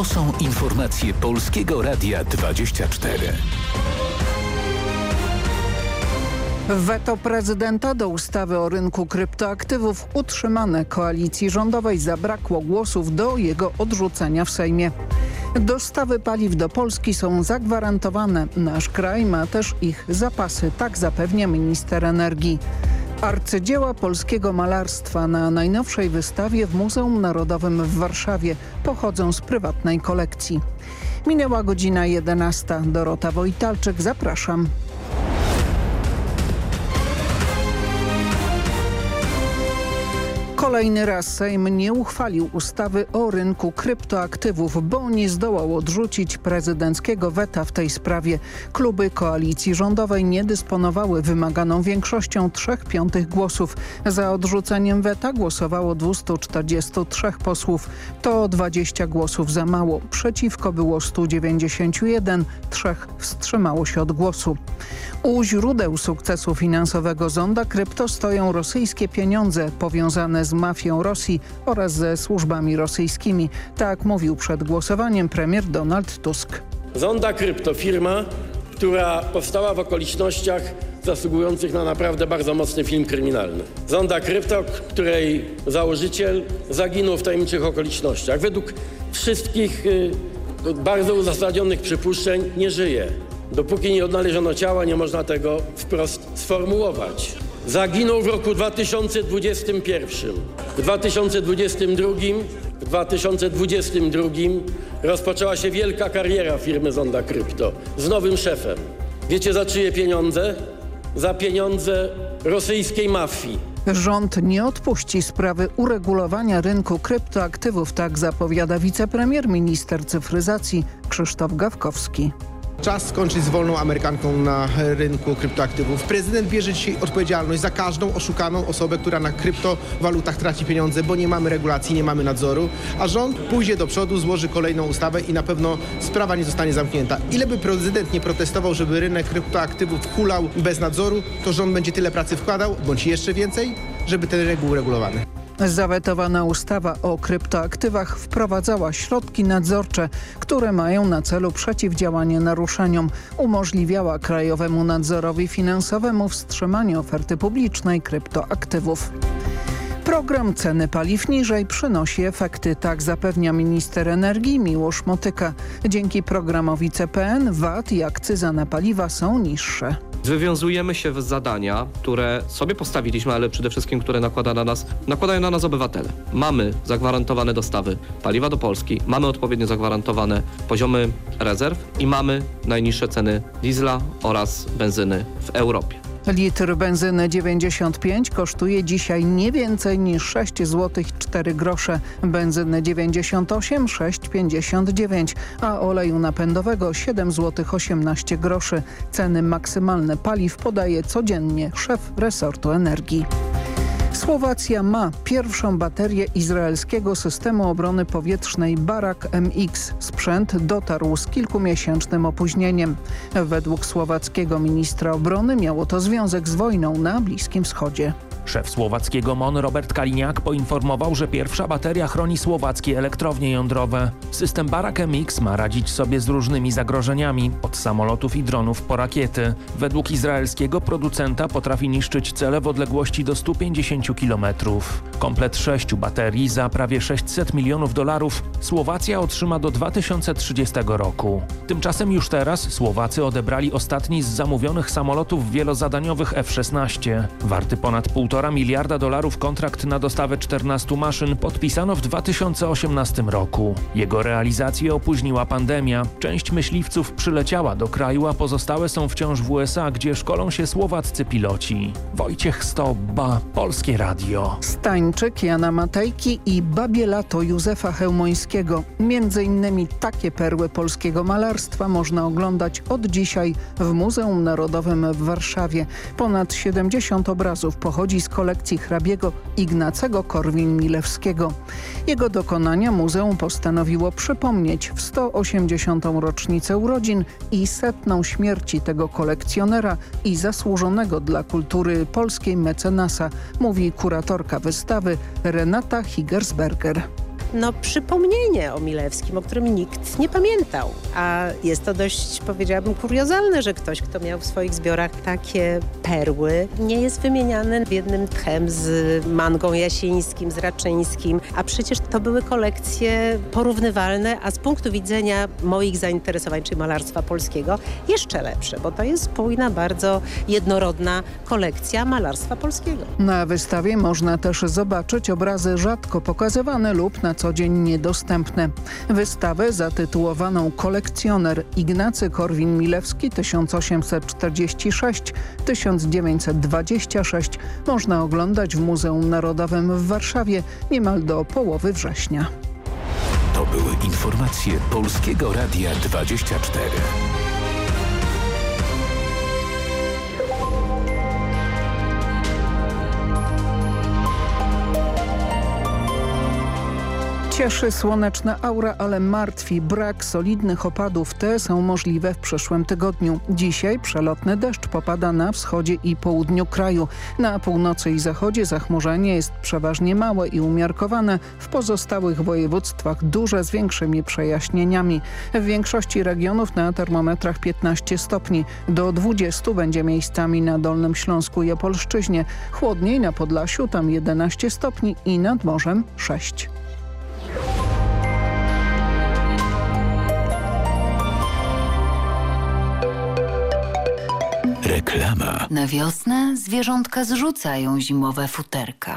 To są informacje Polskiego Radia 24. Weto prezydenta do ustawy o rynku kryptoaktywów utrzymane koalicji rządowej zabrakło głosów do jego odrzucenia w Sejmie. Dostawy paliw do Polski są zagwarantowane. Nasz kraj ma też ich zapasy, tak zapewnia minister energii. Arcydzieła polskiego malarstwa na najnowszej wystawie w Muzeum Narodowym w Warszawie pochodzą z prywatnej kolekcji. Minęła godzina 11. Dorota Wojtalczyk, zapraszam. Kolejny raz Sejm nie uchwalił ustawy o rynku kryptoaktywów, bo nie zdołał odrzucić prezydenckiego weta w tej sprawie. Kluby koalicji rządowej nie dysponowały wymaganą większością 3 piątych głosów. Za odrzuceniem weta głosowało 243 posłów. To 20 głosów za mało. Przeciwko było 191, trzech wstrzymało się od głosu. U źródeł sukcesu finansowego zonda krypto stoją rosyjskie pieniądze powiązane z mafią Rosji oraz ze służbami rosyjskimi. Tak mówił przed głosowaniem premier Donald Tusk. Zonda Krypto, firma, która powstała w okolicznościach zasługujących na naprawdę bardzo mocny film kryminalny. Zonda Krypto, której założyciel zaginął w tajemniczych okolicznościach. Według wszystkich y, bardzo uzasadnionych przypuszczeń nie żyje. Dopóki nie odnaleziono ciała, nie można tego wprost sformułować. Zaginął w roku 2021. W 2022, w 2022 rozpoczęła się wielka kariera firmy Zonda Krypto z nowym szefem. Wiecie za czyje pieniądze? Za pieniądze rosyjskiej mafii. Rząd nie odpuści sprawy uregulowania rynku kryptoaktywów, tak zapowiada wicepremier minister cyfryzacji Krzysztof Gawkowski. Czas skończyć z wolną Amerykanką na rynku kryptoaktywów. Prezydent bierze dzisiaj odpowiedzialność za każdą oszukaną osobę, która na kryptowalutach traci pieniądze, bo nie mamy regulacji, nie mamy nadzoru, a rząd pójdzie do przodu, złoży kolejną ustawę i na pewno sprawa nie zostanie zamknięta. Ile by prezydent nie protestował, żeby rynek kryptoaktywów hulał bez nadzoru, to rząd będzie tyle pracy wkładał, bądź jeszcze więcej, żeby ten rynek był uregulowany. Zawetowana ustawa o kryptoaktywach wprowadzała środki nadzorcze, które mają na celu przeciwdziałanie naruszeniom. Umożliwiała Krajowemu Nadzorowi Finansowemu wstrzymanie oferty publicznej kryptoaktywów. Program ceny paliw niżej przynosi efekty, tak zapewnia minister energii Miłosz Motyka. Dzięki programowi CPN VAT i akcyza na paliwa są niższe. Wywiązujemy się z zadania, które sobie postawiliśmy, ale przede wszystkim, które nakłada na nas, nakładają na nas obywatele. Mamy zagwarantowane dostawy paliwa do Polski, mamy odpowiednio zagwarantowane poziomy rezerw i mamy najniższe ceny diesla oraz benzyny w Europie. Litr benzyny 95 kosztuje dzisiaj nie więcej niż 6 zł 4 grosze, benzyny 98 6,59, a oleju napędowego 7 zł 18 groszy. Ceny maksymalne paliw podaje codziennie szef resortu energii. Słowacja ma pierwszą baterię izraelskiego systemu obrony powietrznej Barak MX. Sprzęt dotarł z kilkumiesięcznym opóźnieniem. Według słowackiego ministra obrony miało to związek z wojną na Bliskim Wschodzie. Szef słowackiego MON Robert Kaliniak poinformował, że pierwsza bateria chroni słowackie elektrownie jądrowe. System Barak MX ma radzić sobie z różnymi zagrożeniami, od samolotów i dronów po rakiety. Według izraelskiego producenta potrafi niszczyć cele w odległości do 150 km. Komplet sześciu baterii za prawie 600 milionów dolarów Słowacja otrzyma do 2030 roku. Tymczasem już teraz Słowacy odebrali ostatni z zamówionych samolotów wielozadaniowych F-16. Warty ponad 1,5 miliarda dolarów kontrakt na dostawę 14 maszyn podpisano w 2018 roku. Jego realizację opóźniła pandemia. Część myśliwców przyleciała do kraju, a pozostałe są wciąż w USA, gdzie szkolą się słowaccy piloci. Wojciech Stobba, Polskie Radio. Stańczyk Jana Matejki i Babie Lato Józefa Chełmońskiego. Między innymi takie perły polskiego malarstwa można oglądać od dzisiaj w Muzeum Narodowym w Warszawie. Ponad 70 obrazów pochodzi z kolekcji hrabiego Ignacego Korwin-Milewskiego. Jego dokonania muzeum postanowiło przypomnieć w 180. rocznicę urodzin i setną śmierci tego kolekcjonera i zasłużonego dla kultury polskiej mecenasa, mówi kuratorka wystawy Renata Higersberger. No, przypomnienie o Milewskim, o którym nikt nie pamiętał. A jest to dość, powiedziałabym, kuriozalne, że ktoś, kto miał w swoich zbiorach takie perły, nie jest wymieniany w jednym tchem z Mangą Jasińskim, z Raczyńskim, a przecież to były kolekcje porównywalne, a z punktu widzenia moich zainteresowań, czyli malarstwa polskiego, jeszcze lepsze, bo to jest spójna, bardzo jednorodna kolekcja malarstwa polskiego. Na wystawie można też zobaczyć obrazy rzadko pokazywane lub na co dzień niedostępne. Wystawę zatytułowaną Kolekcjoner Ignacy Korwin-Milewski 1846-1926 można oglądać w Muzeum Narodowym w Warszawie niemal do połowy września. To były informacje Polskiego Radia 24. Cieszy słoneczna aura, ale martwi brak solidnych opadów. Te są możliwe w przyszłym tygodniu. Dzisiaj przelotny deszcz popada na wschodzie i południu kraju. Na północy i zachodzie zachmurzenie jest przeważnie małe i umiarkowane. W pozostałych województwach duże z większymi przejaśnieniami. W większości regionów na termometrach 15 stopni. Do 20 będzie miejscami na Dolnym Śląsku i Opolszczyźnie. Chłodniej na Podlasiu, tam 11 stopni i nad morzem 6. Reklama. Na wiosnę zwierzątka zrzucają zimowe futerka.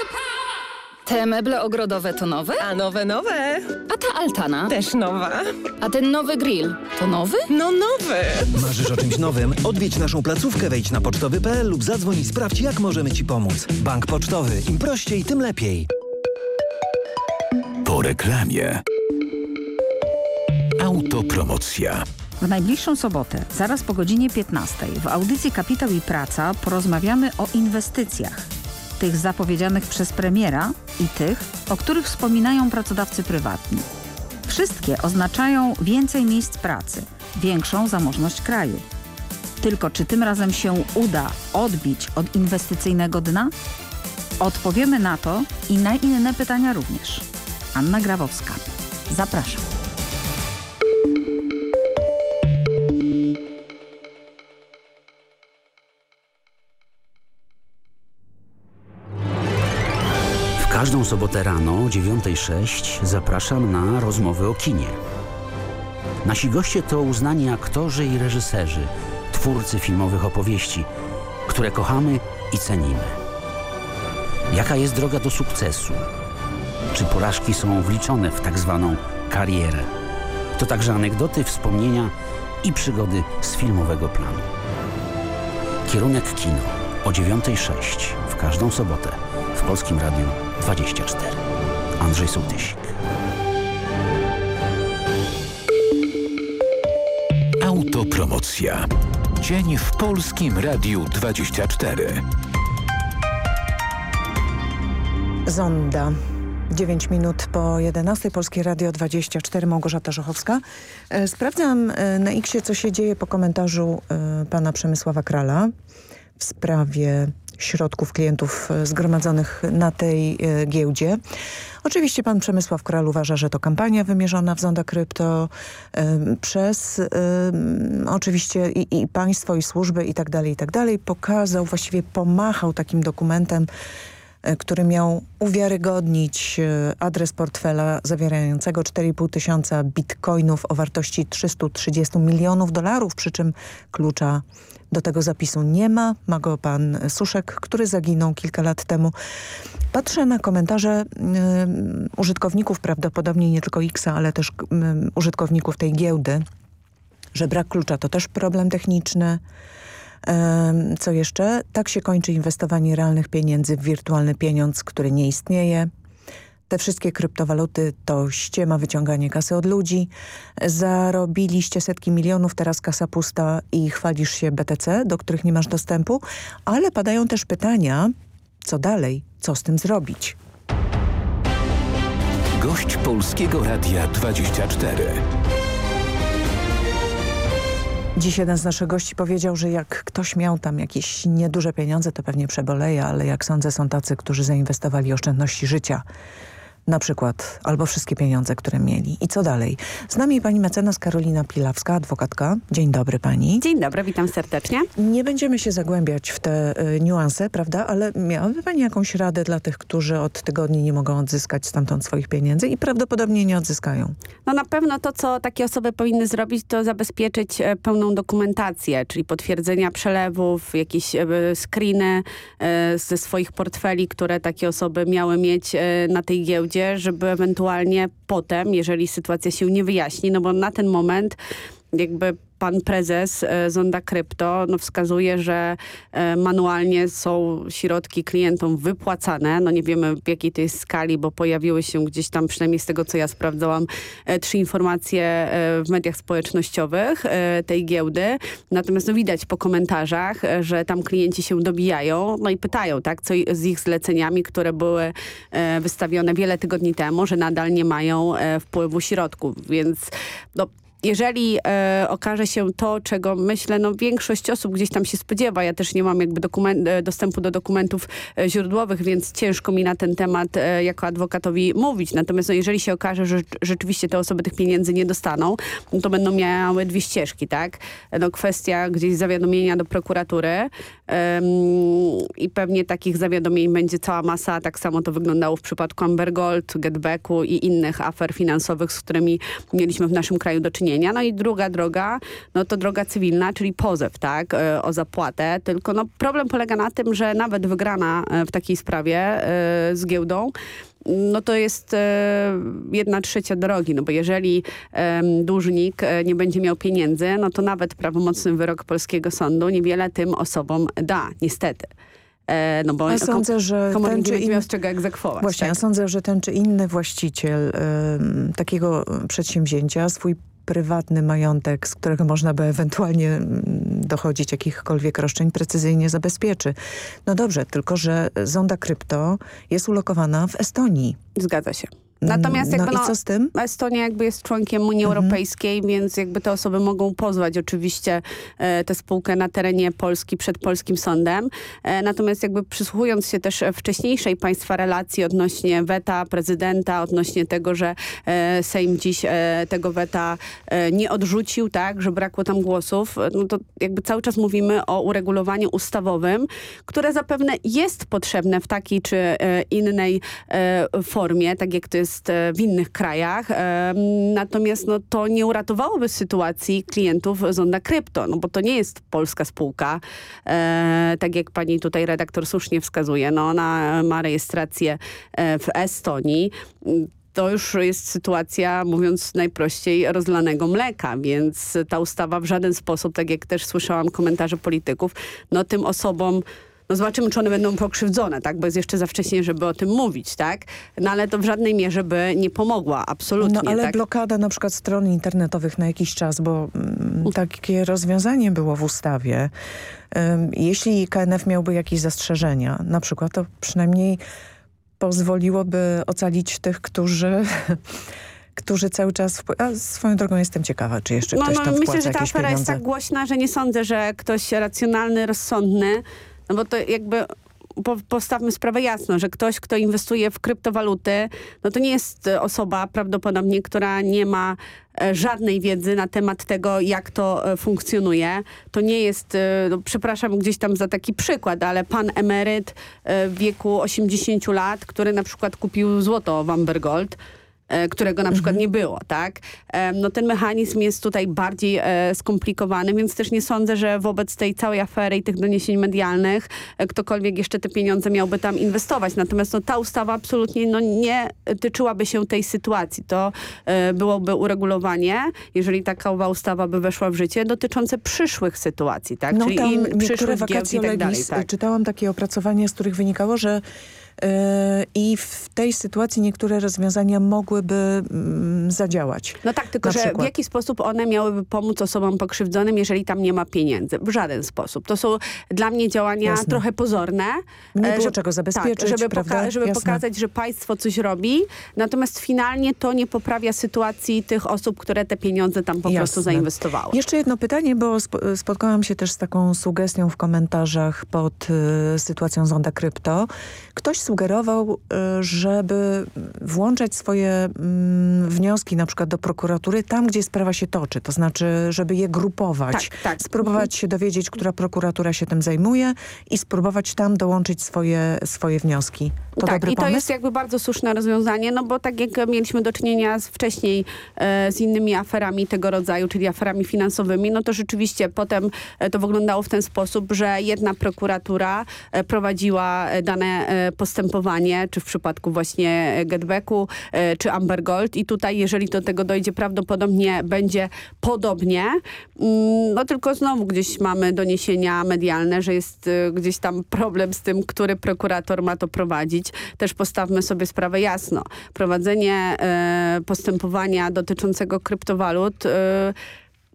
Te meble ogrodowe to nowe? A nowe, nowe. A ta altana? Też nowa. A ten nowy grill to nowy? No nowy. Marzysz o czymś nowym? Odwiedź naszą placówkę, wejdź na pocztowy.pl lub zadzwoń i sprawdź, jak możemy Ci pomóc. Bank Pocztowy. Im prościej, tym lepiej. Po reklamie. Autopromocja. W najbliższą sobotę, zaraz po godzinie 15 w audycji Kapitał i Praca porozmawiamy o inwestycjach. Tych zapowiedzianych przez premiera i tych, o których wspominają pracodawcy prywatni. Wszystkie oznaczają więcej miejsc pracy, większą zamożność kraju. Tylko czy tym razem się uda odbić od inwestycyjnego dna? Odpowiemy na to i na inne pytania również. Anna Grabowska. Zapraszam. Każdą sobotę rano o 9.06 zapraszam na rozmowy o kinie. Nasi goście to uznani aktorzy i reżyserzy, twórcy filmowych opowieści, które kochamy i cenimy. Jaka jest droga do sukcesu? Czy porażki są wliczone w tak zwaną karierę? To także anegdoty, wspomnienia i przygody z filmowego planu. Kierunek kino o 9.06 w każdą sobotę w Polskim Radiu 24. Andrzej Sołtysik. Autopromocja. Dzień w Polskim Radiu 24. Zonda. 9 minut po 11. Polskie Radio 24. Małgorzata Żochowska. E, Sprawdzam e, na X, co się dzieje po komentarzu e, pana Przemysława Krala w sprawie środków klientów e, zgromadzonych na tej e, giełdzie. Oczywiście pan Przemysław Kral uważa, że to kampania wymierzona w zonda krypto przez oczywiście i, i państwo, i służby i tak dalej, i tak dalej. Pokazał, właściwie pomachał takim dokumentem, który miał uwiarygodnić e, adres portfela zawierającego 4,5 tysiąca bitcoinów o wartości 330 milionów dolarów, przy czym klucza do tego zapisu nie ma. Ma go pan Suszek, który zaginął kilka lat temu. Patrzę na komentarze y, użytkowników, prawdopodobnie nie tylko Xa, ale też y, użytkowników tej giełdy, że brak klucza to też problem techniczny. Co jeszcze? Tak się kończy inwestowanie realnych pieniędzy w wirtualny pieniądz, który nie istnieje. te wszystkie kryptowaluty to ściema wyciąganie kasy od ludzi. Zarobiliście setki milionów, teraz kasa pusta i chwalisz się BTC, do których nie masz dostępu. Ale padają też pytania, co dalej, co z tym zrobić? Gość Polskiego Radia 24. Dziś jeden z naszych gości powiedział, że jak ktoś miał tam jakieś nieduże pieniądze, to pewnie przeboleje, ale jak sądzę są tacy, którzy zainwestowali oszczędności życia na przykład, albo wszystkie pieniądze, które mieli. I co dalej? Z nami pani mecenas Karolina Pilawska, adwokatka. Dzień dobry pani. Dzień dobry, witam serdecznie. Nie będziemy się zagłębiać w te y, niuanse, prawda? Ale miałaby pani jakąś radę dla tych, którzy od tygodni nie mogą odzyskać stamtąd swoich pieniędzy i prawdopodobnie nie odzyskają? No na pewno to, co takie osoby powinny zrobić, to zabezpieczyć e, pełną dokumentację, czyli potwierdzenia przelewów, jakieś e, screeny e, ze swoich portfeli, które takie osoby miały mieć na tej giełdzie żeby ewentualnie potem, jeżeli sytuacja się nie wyjaśni, no bo na ten moment jakby pan prezes e, Zonda Krypto no, wskazuje, że e, manualnie są środki klientom wypłacane. No nie wiemy w jakiej to jest skali, bo pojawiły się gdzieś tam, przynajmniej z tego co ja sprawdzałam, e, trzy informacje w mediach społecznościowych tej giełdy. Natomiast no, widać po komentarzach, że tam klienci się dobijają, no i pytają, tak, co z ich zleceniami, które były wystawione wiele tygodni temu, że nadal nie mają wpływu środków, więc no, jeżeli e, okaże się to, czego myślę, no większość osób gdzieś tam się spodziewa, ja też nie mam jakby e, dostępu do dokumentów e, źródłowych, więc ciężko mi na ten temat e, jako adwokatowi mówić. Natomiast no, jeżeli się okaże, że rzeczywiście te osoby tych pieniędzy nie dostaną, no, to będą miały dwie ścieżki, tak? No kwestia gdzieś zawiadomienia do prokuratury i pewnie takich zawiadomień będzie cała masa. Tak samo to wyglądało w przypadku Amber Gold, Getbacku i innych afer finansowych, z którymi mieliśmy w naszym kraju do czynienia No i druga droga, no to droga cywilna, czyli pozew, tak, e, o zapłatę. Tylko no problem polega na tym, że nawet wygrana e, w takiej sprawie e, z giełdą no to jest e, jedna trzecia drogi, no bo jeżeli e, dłużnik e, nie będzie miał pieniędzy, no to nawet prawomocny wyrok polskiego sądu niewiele tym osobom da, niestety. No bo ja sądzę, że ten czy inny, miał z czego egzekwować. Właśnie, tak? ja sądzę, że ten czy inny właściciel y, takiego przedsięwzięcia swój prywatny majątek, z którego można by ewentualnie dochodzić jakichkolwiek roszczeń, precyzyjnie zabezpieczy. No dobrze, tylko że zonda krypto jest ulokowana w Estonii. Zgadza się. Natomiast jakby, no, no, co z tym? Estonia jakby jest członkiem Unii mhm. Europejskiej, więc jakby te osoby mogą pozwać oczywiście e, tę spółkę na terenie Polski przed polskim sądem. E, natomiast jakby przysłuchując się też wcześniejszej państwa relacji odnośnie weta prezydenta, odnośnie tego, że e, Sejm dziś e, tego weta e, nie odrzucił, tak, że brakło tam głosów, no to jakby cały czas mówimy o uregulowaniu ustawowym, które zapewne jest potrzebne w takiej czy e, innej formie, tak jak to jest jest e, w innych krajach. Natomiast no, to nie uratowałoby sytuacji klientów Zonda Krypto, no bo to nie jest polska spółka, e, tak jak pani tutaj redaktor słusznie wskazuje. No, ona ma rejestrację e, w Estonii to już jest sytuacja, mówiąc najprościej, rozlanego mleka, więc ta ustawa w żaden sposób, tak jak też słyszałam komentarze polityków, no tym osobom no zobaczymy, czy one będą pokrzywdzone, tak? Bo jest jeszcze za wcześnie, żeby o tym mówić, tak? No ale to w żadnej mierze by nie pomogła, absolutnie. No ale tak? blokada na przykład stron internetowych na jakiś czas, bo mm, takie rozwiązanie było w ustawie. jeśli KNF miałby jakieś zastrzeżenia, na przykład, to przynajmniej pozwoliłoby ocalić tych, którzy którzy cały czas... A swoją drogą jestem ciekawa, czy jeszcze no, ktoś no, tam Myślę, że ta afera jest tak głośna, że nie sądzę, że ktoś racjonalny, rozsądny no bo to jakby po, postawmy sprawę jasno, że ktoś, kto inwestuje w kryptowaluty, no to nie jest osoba prawdopodobnie, która nie ma e, żadnej wiedzy na temat tego, jak to e, funkcjonuje. To nie jest, e, no, przepraszam gdzieś tam za taki przykład, ale pan emeryt w wieku 80 lat, który na przykład kupił złoto w Amber Gold, którego na przykład mhm. nie było, tak? No ten mechanizm jest tutaj bardziej e, skomplikowany, więc też nie sądzę, że wobec tej całej afery i tych doniesień medialnych e, ktokolwiek jeszcze te pieniądze miałby tam inwestować. Natomiast no, ta ustawa absolutnie no, nie tyczyłaby się tej sytuacji. To byłoby uregulowanie, jeżeli taka ustawa by weszła w życie, dotyczące przyszłych sytuacji, tak? No, Czyli tam przyszłych wakacje tak dalej, tak? Czytałam takie opracowanie, z których wynikało, że i w tej sytuacji niektóre rozwiązania mogłyby mm, zadziałać. No tak, tylko że w jaki sposób one miałyby pomóc osobom pokrzywdzonym, jeżeli tam nie ma pieniędzy? W żaden sposób. To są dla mnie działania Jasne. trochę pozorne. Nie było żeby, czego zabezpieczyć, tak, żeby, poka żeby pokazać, że państwo coś robi, natomiast finalnie to nie poprawia sytuacji tych osób, które te pieniądze tam po Jasne. prostu zainwestowały. Jeszcze jedno pytanie, bo spotkałam się też z taką sugestią w komentarzach pod y, sytuacją Zonda Krypto. Ktoś sugerował, y, żeby włączać swoje y, wnioski na przykład do prokuratury tam, gdzie sprawa się toczy. To znaczy, żeby je grupować. Tak, tak. Spróbować się dowiedzieć, która prokuratura się tym zajmuje i spróbować tam dołączyć swoje, swoje wnioski. To tak, dobry i to jest jakby bardzo słuszne rozwiązanie, no bo tak jak mieliśmy do czynienia z, wcześniej e, z innymi aferami tego rodzaju, czyli aferami finansowymi, no to rzeczywiście potem e, to wyglądało w ten sposób, że jedna prokuratura e, prowadziła e, dane postępowanie, czy w przypadku właśnie Getbacku, e, czy Amber Gold i tutaj jeżeli do tego dojdzie prawdopodobnie będzie podobnie, mm, no tylko znowu gdzieś mamy doniesienia medialne, że jest gdzieś tam problem z tym, który prokurator ma to prowadzić. Też postawmy sobie sprawę jasno. Prowadzenie e, postępowania dotyczącego kryptowalut e,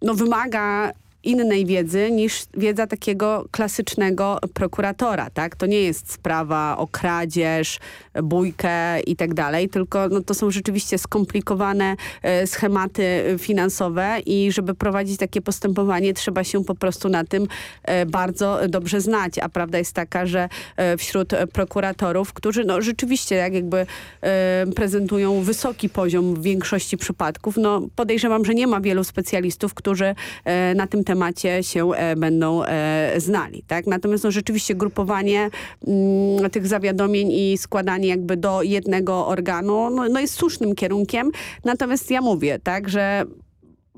no wymaga innej wiedzy niż wiedza takiego klasycznego prokuratora, tak? To nie jest sprawa o kradzież, bójkę i tak dalej, tylko no, to są rzeczywiście skomplikowane e, schematy finansowe i żeby prowadzić takie postępowanie trzeba się po prostu na tym e, bardzo dobrze znać, a prawda jest taka, że e, wśród prokuratorów, którzy no rzeczywiście jak jakby e, prezentują wysoki poziom w większości przypadków, no podejrzewam, że nie ma wielu specjalistów, którzy e, na tym temacie temacie się e, będą e, znali. Tak? Natomiast no, rzeczywiście grupowanie mm, tych zawiadomień i składanie jakby do jednego organu no, no jest słusznym kierunkiem. Natomiast ja mówię, tak, że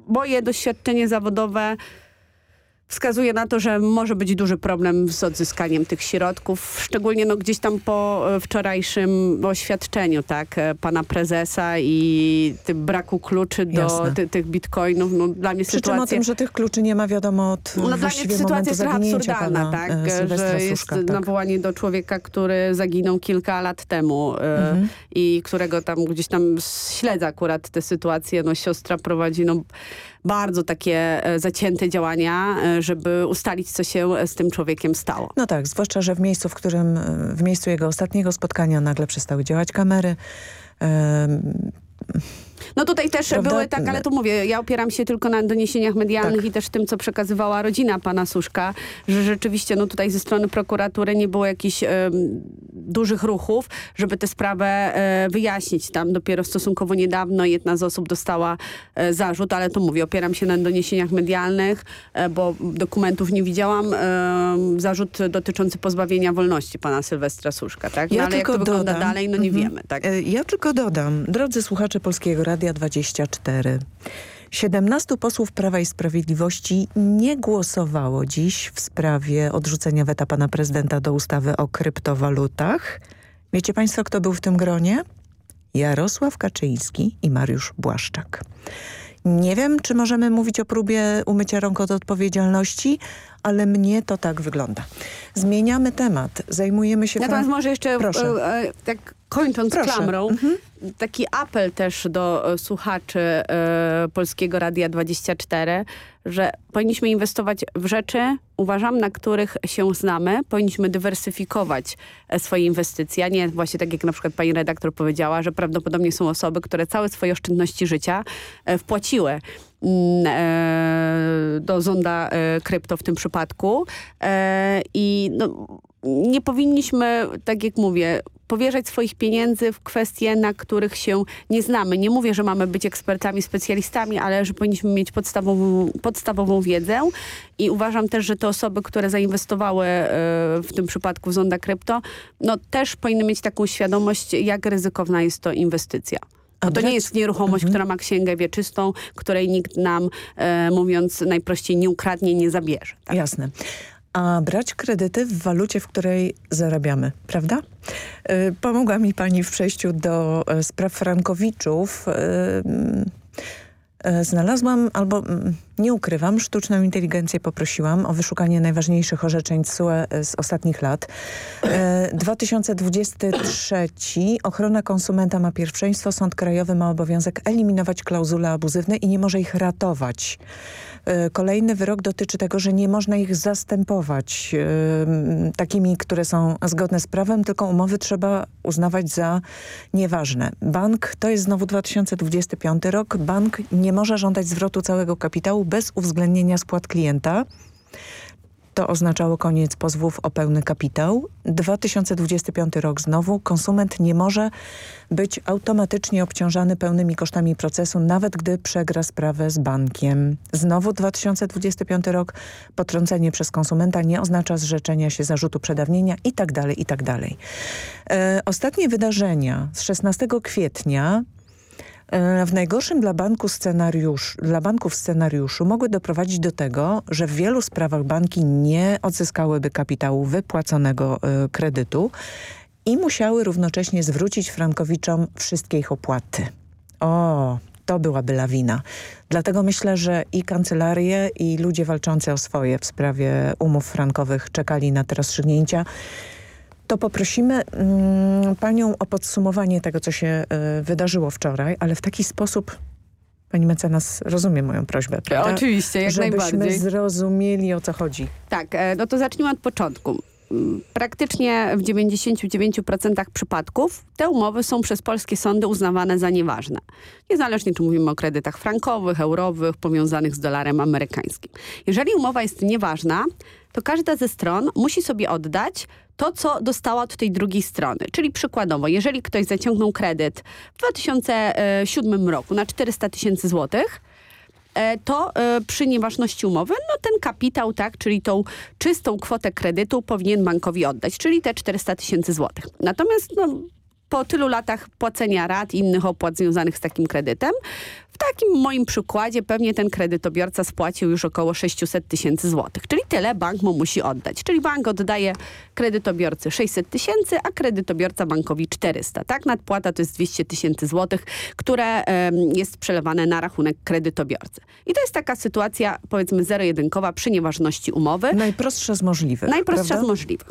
moje doświadczenie zawodowe wskazuje na to, że może być duży problem z odzyskaniem tych środków, szczególnie no, gdzieś tam po e, wczorajszym oświadczeniu tak, e, pana prezesa i tym braku kluczy do ty, tych bitcoinów. No, dla mnie Przy sytuacja... o tym, że tych kluczy nie ma wiadomo od no, dla mnie sytuacja jest trochę absurdalna, tak, e, że jest Suszka, tak. nawołanie do człowieka, który zaginął kilka lat temu mhm. i którego tam gdzieś tam śledza akurat tę sytuację. No, siostra prowadzi no, bardzo takie e, zacięte działania, e, żeby ustalić, co się z tym człowiekiem stało. No tak, zwłaszcza, że w miejscu, w którym, e, w miejscu jego ostatniego spotkania nagle przestały działać kamery. No tutaj też Prawda? były tak, ale tu mówię, ja opieram się tylko na doniesieniach medialnych tak. i też tym, co przekazywała rodzina pana Suszka, że rzeczywiście no tutaj ze strony prokuratury nie było jakichś dużych ruchów, żeby tę sprawę e, wyjaśnić. Tam dopiero stosunkowo niedawno jedna z osób dostała e, zarzut, ale tu mówię, opieram się na doniesieniach medialnych, e, bo dokumentów nie widziałam. zarzut dotyczący pozbawienia wolności pana Sylwestra Suszka, tak? No, ja ale jak to dodam, wygląda dalej, no nie mhm. wiemy, tak? Ja tylko dodam, drodzy słuchacze Polskiego Radia 24, 17 posłów Prawa i Sprawiedliwości nie głosowało dziś w sprawie odrzucenia weta pana prezydenta do ustawy o kryptowalutach. Wiecie państwo, kto był w tym gronie? Jarosław Kaczyński i Mariusz Błaszczak. Nie wiem, czy możemy mówić o próbie umycia rąk od odpowiedzialności, ale mnie to tak wygląda. Zmieniamy temat, zajmujemy się... Natomiast może jeszcze Proszę. E, e, tak kończąc Proszę. klamrą, mhm. taki apel też do e, słuchaczy e, Polskiego Radia 24, że powinniśmy inwestować w rzeczy, uważam, na których się znamy. Powinniśmy dywersyfikować swoje inwestycje, a nie właśnie tak jak na przykład pani redaktor powiedziała, że prawdopodobnie są osoby, które całe swoje oszczędności życia e, wpłaciły do zonda krypto w tym przypadku i no, nie powinniśmy, tak jak mówię, powierzać swoich pieniędzy w kwestie, na których się nie znamy. Nie mówię, że mamy być ekspertami, specjalistami, ale że powinniśmy mieć podstawową, podstawową wiedzę i uważam też, że te osoby, które zainwestowały e, w tym przypadku w Zonda Krypto, no też powinny mieć taką świadomość, jak ryzykowna jest to inwestycja. To nie jest nieruchomość, mhm. która ma księgę wieczystą, której nikt nam, e, mówiąc najprościej, nie ukradnie, nie zabierze. Tak? Jasne a brać kredyty w walucie, w której zarabiamy, prawda? Y, pomogła mi pani w przejściu do e, spraw frankowiczów. E, znalazłam, albo mm, nie ukrywam, sztuczną inteligencję poprosiłam o wyszukanie najważniejszych orzeczeń TSUE e, z ostatnich lat. 2023 e, ochrona konsumenta ma pierwszeństwo, Sąd Krajowy ma obowiązek eliminować klauzule abuzywne i nie może ich ratować. E, kolejny wyrok dotyczy tego, że nie można ich zastępować e, takimi, które są zgodne z prawem, tylko umowy trzeba uznawać za nieważne. Bank, to jest znowu 2025 rok, bank nie może żądać zwrotu całego kapitału bez uwzględnienia spłat klienta. To oznaczało koniec pozwów o pełny kapitał. 2025 rok znowu. Konsument nie może być automatycznie obciążany pełnymi kosztami procesu, nawet gdy przegra sprawę z bankiem. Znowu 2025 rok. Potrącenie przez konsumenta nie oznacza zrzeczenia się zarzutu przedawnienia itd. Tak itd. Tak e, ostatnie wydarzenia z 16 kwietnia w najgorszym dla, banku scenariusz, dla banków scenariuszu mogły doprowadzić do tego, że w wielu sprawach banki nie odzyskałyby kapitału wypłaconego e, kredytu i musiały równocześnie zwrócić frankowiczom wszystkie ich opłaty. O, to byłaby lawina. Dlatego myślę, że i kancelarie, i ludzie walczący o swoje w sprawie umów frankowych czekali na te rozstrzygnięcia to poprosimy mm, Panią o podsumowanie tego, co się y, wydarzyło wczoraj, ale w taki sposób Pani mecenas rozumie moją prośbę, prawda? Oczywiście, jak Żebyśmy najbardziej. Żebyśmy zrozumieli, o co chodzi. Tak, e, no to zacznijmy od początku. Mm, praktycznie w 99% przypadków te umowy są przez polskie sądy uznawane za nieważne. Niezależnie czy mówimy o kredytach frankowych, eurowych, powiązanych z dolarem amerykańskim. Jeżeli umowa jest nieważna, to każda ze stron musi sobie oddać to, co dostała od tej drugiej strony. Czyli przykładowo, jeżeli ktoś zaciągnął kredyt w 2007 roku na 400 tysięcy złotych, e, to e, przy nieważności umowy, no ten kapitał, tak, czyli tą czystą kwotę kredytu powinien bankowi oddać, czyli te 400 tysięcy złotych. Natomiast no, po tylu latach płacenia rat i innych opłat związanych z takim kredytem, takim moim przykładzie pewnie ten kredytobiorca spłacił już około 600 tysięcy złotych, czyli tyle bank mu musi oddać. Czyli bank oddaje kredytobiorcy 600 tysięcy, a kredytobiorca bankowi 400. Tak, nadpłata to jest 200 tysięcy złotych, które jest przelewane na rachunek kredytobiorcy. I to jest taka sytuacja powiedzmy zero-jedynkowa przy nieważności umowy. Najprostsza z możliwych. Najprostsza prawda? z możliwych.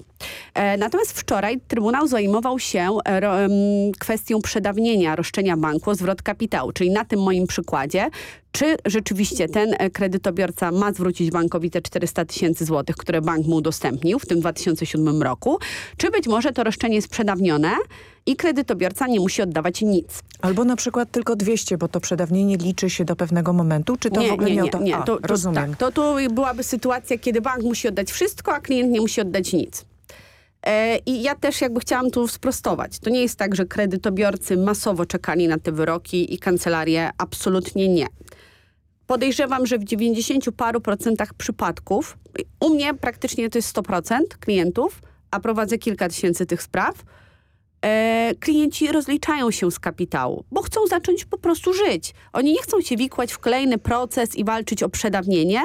E, natomiast wczoraj Trybunał zajmował się e, kwestią przedawnienia roszczenia banku o zwrot kapitału, czyli na tym moim przykładzie, czy rzeczywiście ten e, kredytobiorca ma zwrócić bankowi te 400 tysięcy złotych, które bank mu udostępnił w tym 2007 roku, czy być może to roszczenie jest przedawnione i kredytobiorca nie musi oddawać nic. Albo na przykład tylko 200, bo to przedawnienie liczy się do pewnego momentu, czy to nie, w ogóle nie, nie, to? Nie, A, to, to, rozumiem. Tak, to tu byłaby sytuacja, kiedy bank musi oddać wszystko, a klient nie musi oddać nic. E, I ja też jakby chciałam tu sprostować. To nie jest tak, że kredytobiorcy masowo czekali na te wyroki i kancelarie absolutnie nie. Podejrzewam, że w 90 paru procentach przypadków, u mnie praktycznie to jest 100% klientów, a prowadzę kilka tysięcy tych spraw, e, klienci rozliczają się z kapitału, bo chcą zacząć po prostu żyć. Oni nie chcą się wikłać w kolejny proces i walczyć o przedawnienie,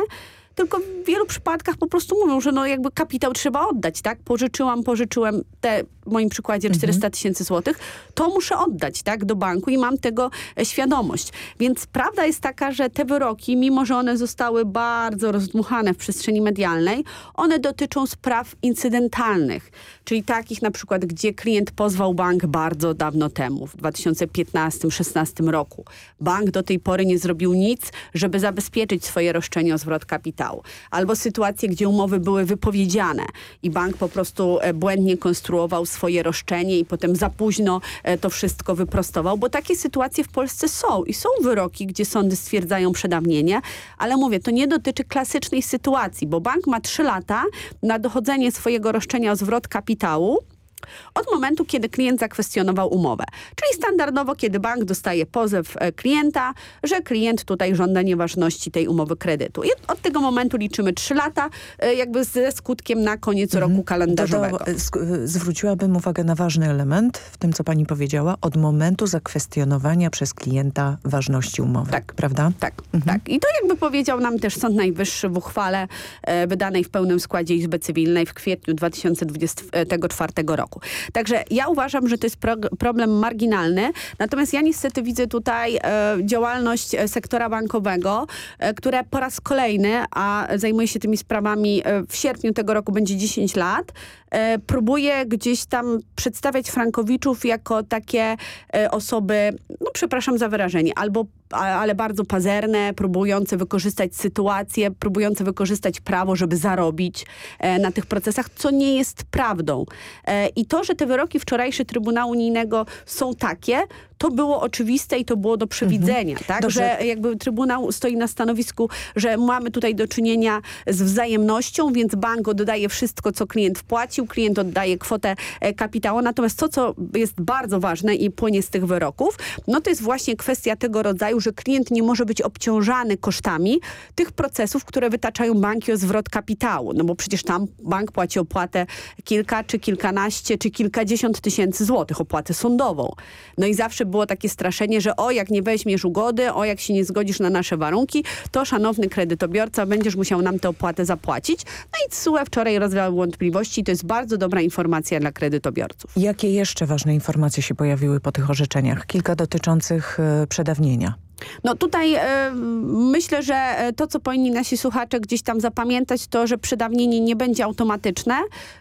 tylko w wielu przypadkach po prostu mówią, że no jakby kapitał trzeba oddać, tak? Pożyczyłam, pożyczyłem te w moim przykładzie 400 mhm. tysięcy złotych, to muszę oddać tak, do banku i mam tego e, świadomość. Więc prawda jest taka, że te wyroki, mimo że one zostały bardzo rozdmuchane w przestrzeni medialnej, one dotyczą spraw incydentalnych, czyli takich na przykład, gdzie klient pozwał bank bardzo dawno temu, w 2015-16 roku. Bank do tej pory nie zrobił nic, żeby zabezpieczyć swoje roszczenie o zwrot kapitału. Albo sytuacje, gdzie umowy były wypowiedziane i bank po prostu e, błędnie konstruował swoje roszczenie i potem za późno e, to wszystko wyprostował, bo takie sytuacje w Polsce są i są wyroki, gdzie sądy stwierdzają przedawnienie, ale mówię, to nie dotyczy klasycznej sytuacji, bo bank ma trzy lata na dochodzenie swojego roszczenia o zwrot kapitału, szpitalu od momentu, kiedy klient zakwestionował umowę. Czyli standardowo, kiedy bank dostaje pozew e, klienta, że klient tutaj żąda nieważności tej umowy kredytu. I od tego momentu liczymy 3 lata, e, jakby ze skutkiem na koniec mhm. roku kalendarzowego. Dodał, e, zwróciłabym uwagę na ważny element w tym, co pani powiedziała, od momentu zakwestionowania przez klienta ważności umowy. Tak. Prawda? Tak, mhm. tak. I to jakby powiedział nam też Sąd Najwyższy w uchwale e, wydanej w pełnym składzie Izby Cywilnej w kwietniu 2024 roku. Roku. Także ja uważam, że to jest pro problem marginalny, natomiast ja niestety widzę tutaj e, działalność e, sektora bankowego, e, które po raz kolejny, a zajmuje się tymi sprawami e, w sierpniu tego roku będzie 10 lat, e, próbuje gdzieś tam przedstawiać frankowiczów jako takie e, osoby, no przepraszam za wyrażenie, albo ale bardzo pazerne, próbujące wykorzystać sytuację, próbujące wykorzystać prawo, żeby zarobić e, na tych procesach, co nie jest prawdą. E, I to, że te wyroki wczorajsze Trybunału Unijnego są takie, to było oczywiste i to było do przewidzenia, mhm. tak? Że jakby Trybunał stoi na stanowisku, że mamy tutaj do czynienia z wzajemnością, więc bank oddaje wszystko, co klient wpłacił, klient oddaje kwotę e, kapitału. Natomiast to, co jest bardzo ważne i płynie z tych wyroków, no to jest właśnie kwestia tego rodzaju, że klient nie może być obciążany kosztami tych procesów, które wytaczają banki o zwrot kapitału. No bo przecież tam bank płaci opłatę kilka, czy kilkanaście, czy kilkadziesiąt tysięcy złotych, opłatę sądową. No i zawsze było takie straszenie, że o, jak nie weźmiesz ugody, o, jak się nie zgodzisz na nasze warunki, to szanowny kredytobiorca, będziesz musiał nam tę opłatę zapłacić. No i CUE wczoraj rozwiał wątpliwości. To jest bardzo dobra informacja dla kredytobiorców. Jakie jeszcze ważne informacje się pojawiły po tych orzeczeniach? Kilka dotyczących y, przedawnienia. No tutaj e, myślę, że e, to, co powinni nasi słuchacze gdzieś tam zapamiętać, to, że przedawnienie nie będzie automatyczne,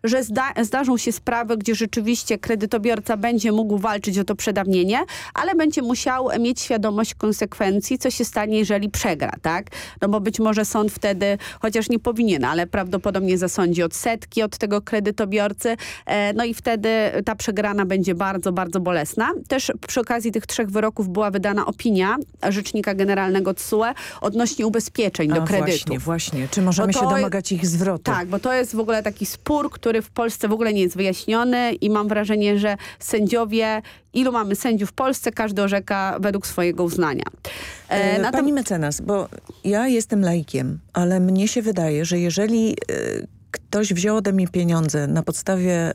że zda zdarzą się sprawy, gdzie rzeczywiście kredytobiorca będzie mógł walczyć o to przedawnienie, ale będzie musiał mieć świadomość konsekwencji, co się stanie, jeżeli przegra, tak? No bo być może sąd wtedy, chociaż nie powinien, ale prawdopodobnie zasądzi odsetki od tego kredytobiorcy, e, no i wtedy ta przegrana będzie bardzo, bardzo bolesna. Też przy okazji tych trzech wyroków była wydana opinia Rzecznika Generalnego TSUE odnośnie ubezpieczeń do kredytu. Właśnie, właśnie. Czy możemy się domagać ich zwrotu? Tak, bo to jest w ogóle taki spór, który w Polsce w ogóle nie jest wyjaśniony i mam wrażenie, że sędziowie, ilu mamy sędziów w Polsce, każdy orzeka według swojego uznania. E, e Pani mecenas, bo ja jestem laikiem, ale mnie się wydaje, że jeżeli e, ktoś wziął ode mnie pieniądze na podstawie...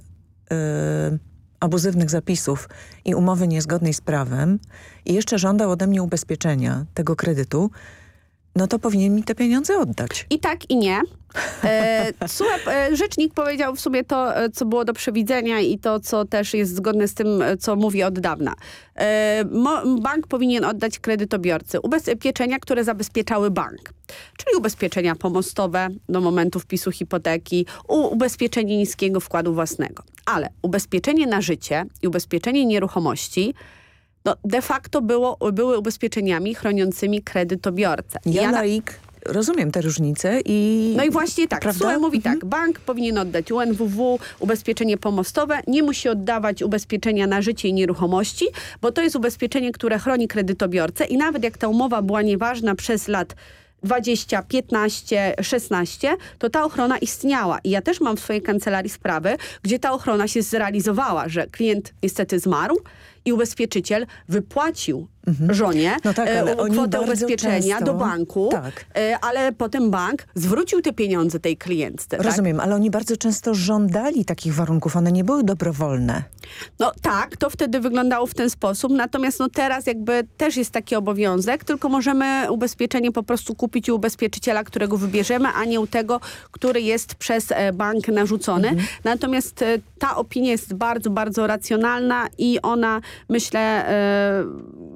E, abuzywnych zapisów i umowy niezgodnej z prawem i jeszcze żądał ode mnie ubezpieczenia tego kredytu, no to powinien mi te pieniądze oddać. I tak, i nie. E, Słuchaj, e, rzecznik powiedział w sumie to, e, co było do przewidzenia i to, co też jest zgodne z tym, co mówi od dawna. E, bank powinien oddać kredytobiorcy ubezpieczenia, które zabezpieczały bank. Czyli ubezpieczenia pomostowe do momentu wpisu hipoteki, ubezpieczenie niskiego wkładu własnego. Ale ubezpieczenie na życie i ubezpieczenie nieruchomości no, de facto było, były ubezpieczeniami chroniącymi kredytobiorcę. Ja, ja laik rozumiem te różnice i... No i właśnie tak, Prawda? mówi mhm. tak, bank powinien oddać UNWW ubezpieczenie pomostowe, nie musi oddawać ubezpieczenia na życie i nieruchomości, bo to jest ubezpieczenie, które chroni kredytobiorcę i nawet jak ta umowa była nieważna przez lat 20, 15, 16, to ta ochrona istniała. I ja też mam w swojej kancelarii sprawy, gdzie ta ochrona się zrealizowała, że klient niestety zmarł i ubezpieczyciel wypłacił. Żonie no tak, e, kwotę ubezpieczenia często, do banku, tak. E, ale potem bank zwrócił te pieniądze tej klientce. Tak? Rozumiem, tak? ale oni bardzo często żądali takich warunków, one nie były dobrowolne. No tak, to wtedy wyglądało w ten sposób, natomiast no teraz jakby też jest taki obowiązek, tylko możemy ubezpieczenie po prostu kupić u ubezpieczyciela, którego wybierzemy, a nie u tego, który jest przez e, bank narzucony. Mhm. Natomiast ta opinia jest bardzo, bardzo racjonalna i ona myślę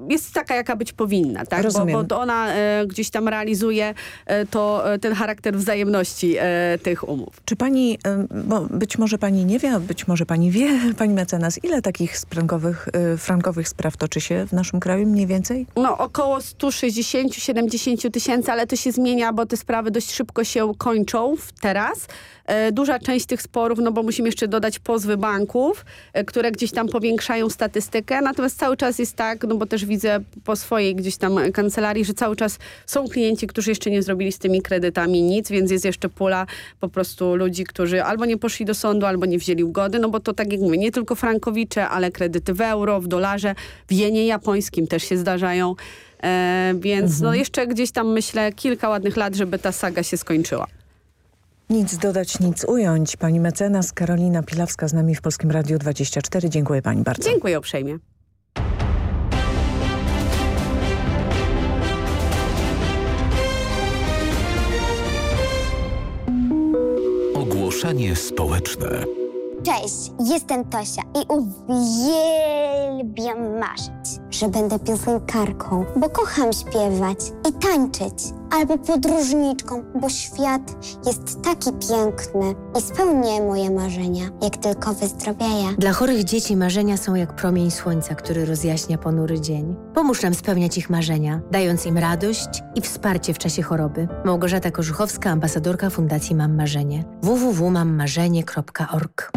jest jest taka, jaka być powinna, tak? Rozumiem. Bo, bo ona e, gdzieś tam realizuje e, to, e, ten charakter wzajemności e, tych umów. Czy pani, e, bo być może pani nie wie, być może pani wie, pani mecenas, ile takich frankowych, e, frankowych spraw toczy się w naszym kraju mniej więcej? No około 160-70 tysięcy, ale to się zmienia, bo te sprawy dość szybko się kończą teraz. Duża część tych sporów, no bo musimy jeszcze dodać pozwy banków, które gdzieś tam powiększają statystykę, natomiast cały czas jest tak, no bo też widzę po swojej gdzieś tam kancelarii, że cały czas są klienci, którzy jeszcze nie zrobili z tymi kredytami nic, więc jest jeszcze pula po prostu ludzi, którzy albo nie poszli do sądu, albo nie wzięli ugody, no bo to tak jak mówię, nie tylko frankowicze, ale kredyty w euro, w dolarze, w jenie japońskim też się zdarzają. E, więc mhm. no jeszcze gdzieś tam myślę kilka ładnych lat, żeby ta saga się skończyła. Nic dodać, nic ująć. Pani mecenas Karolina Pilawska z nami w Polskim Radiu 24. Dziękuję pani bardzo. Dziękuję uprzejmie. Ogłoszenie społeczne. Cześć, jestem Tosia i uwielbiam marzyć, że będę piosenkarką, bo kocham śpiewać i tańczyć. Albo podróżniczką, bo świat jest taki piękny i spełnię moje marzenia, jak tylko wyzdrowieję. Dla chorych dzieci marzenia są jak promień słońca, który rozjaśnia ponury dzień. Pomóż nam spełniać ich marzenia, dając im radość i wsparcie w czasie choroby. Małgorzata Korzuchowska, ambasadorka Fundacji Mam Marzenie. www.mammarzenie.org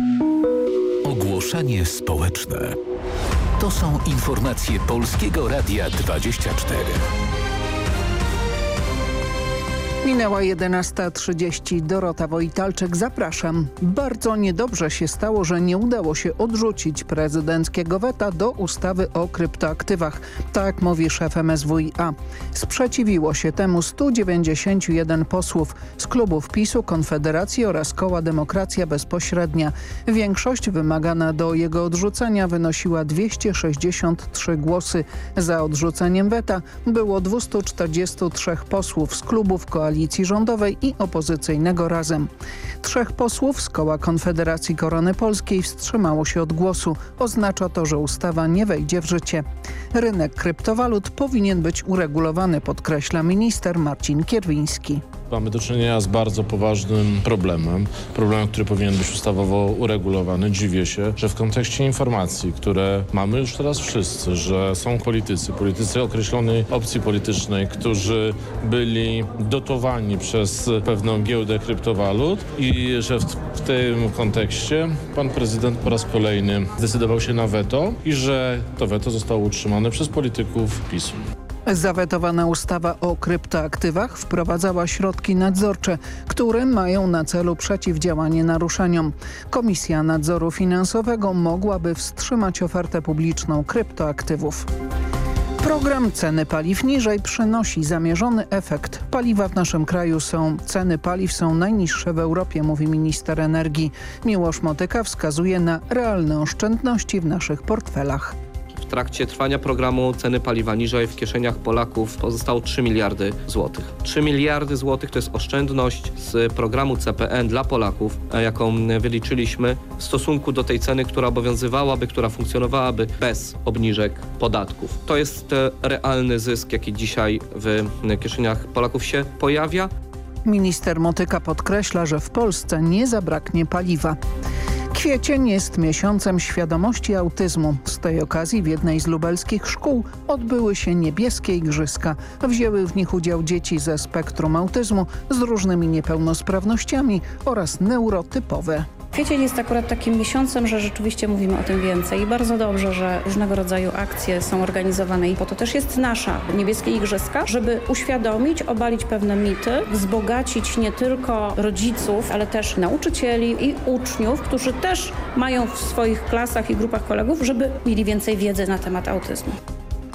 Ogłoszenie społeczne. To są informacje Polskiego Radia 24. Minęła 11.30. Dorota Wojtalczyk, zapraszam. Bardzo niedobrze się stało, że nie udało się odrzucić prezydenckiego weta do ustawy o kryptoaktywach. Tak mówi szef MSWiA. Sprzeciwiło się temu 191 posłów z klubów PiSu, Konfederacji oraz Koła Demokracja Bezpośrednia. Większość wymagana do jego odrzucenia wynosiła 263 głosy. Za odrzuceniem weta było 243 posłów z klubów koalicji koalicji rządowej i opozycyjnego razem. Trzech posłów z koła Konfederacji Korony Polskiej wstrzymało się od głosu. Oznacza to, że ustawa nie wejdzie w życie. Rynek kryptowalut powinien być uregulowany, podkreśla minister Marcin Kierwiński. Mamy do czynienia z bardzo poważnym problemem, problemem, który powinien być ustawowo uregulowany. Dziwię się, że w kontekście informacji, które mamy już teraz wszyscy, że są politycy, politycy określonej opcji politycznej, którzy byli dotowani przez pewną giełdę kryptowalut i że w, w tym kontekście pan prezydent po raz kolejny zdecydował się na weto i że to weto zostało utrzymane przez polityków PiSu. Zawetowana ustawa o kryptoaktywach wprowadzała środki nadzorcze, które mają na celu przeciwdziałanie naruszeniom. Komisja Nadzoru Finansowego mogłaby wstrzymać ofertę publiczną kryptoaktywów. Program ceny paliw niżej przynosi zamierzony efekt. Paliwa w naszym kraju są, ceny paliw są najniższe w Europie, mówi minister energii. Miłosz Motyka wskazuje na realne oszczędności w naszych portfelach. Trakcie trwania programu ceny paliwa niżej w kieszeniach Polaków pozostało 3 miliardy złotych. 3 miliardy złotych to jest oszczędność z programu CPN dla Polaków, jaką wyliczyliśmy w stosunku do tej ceny, która obowiązywałaby, która funkcjonowałaby bez obniżek podatków. To jest realny zysk, jaki dzisiaj w kieszeniach Polaków się pojawia. Minister Motyka podkreśla, że w Polsce nie zabraknie paliwa. Kwiecień jest miesiącem świadomości autyzmu. Z tej okazji w jednej z lubelskich szkół odbyły się niebieskie igrzyska. Wzięły w nich udział dzieci ze spektrum autyzmu z różnymi niepełnosprawnościami oraz neurotypowe. Kwiecień jest akurat takim miesiącem, że rzeczywiście mówimy o tym więcej i bardzo dobrze, że różnego rodzaju akcje są organizowane i po to też jest nasza Niebieskie Igrzyska, żeby uświadomić, obalić pewne mity, wzbogacić nie tylko rodziców, ale też nauczycieli i uczniów, którzy też mają w swoich klasach i grupach kolegów, żeby mieli więcej wiedzy na temat autyzmu.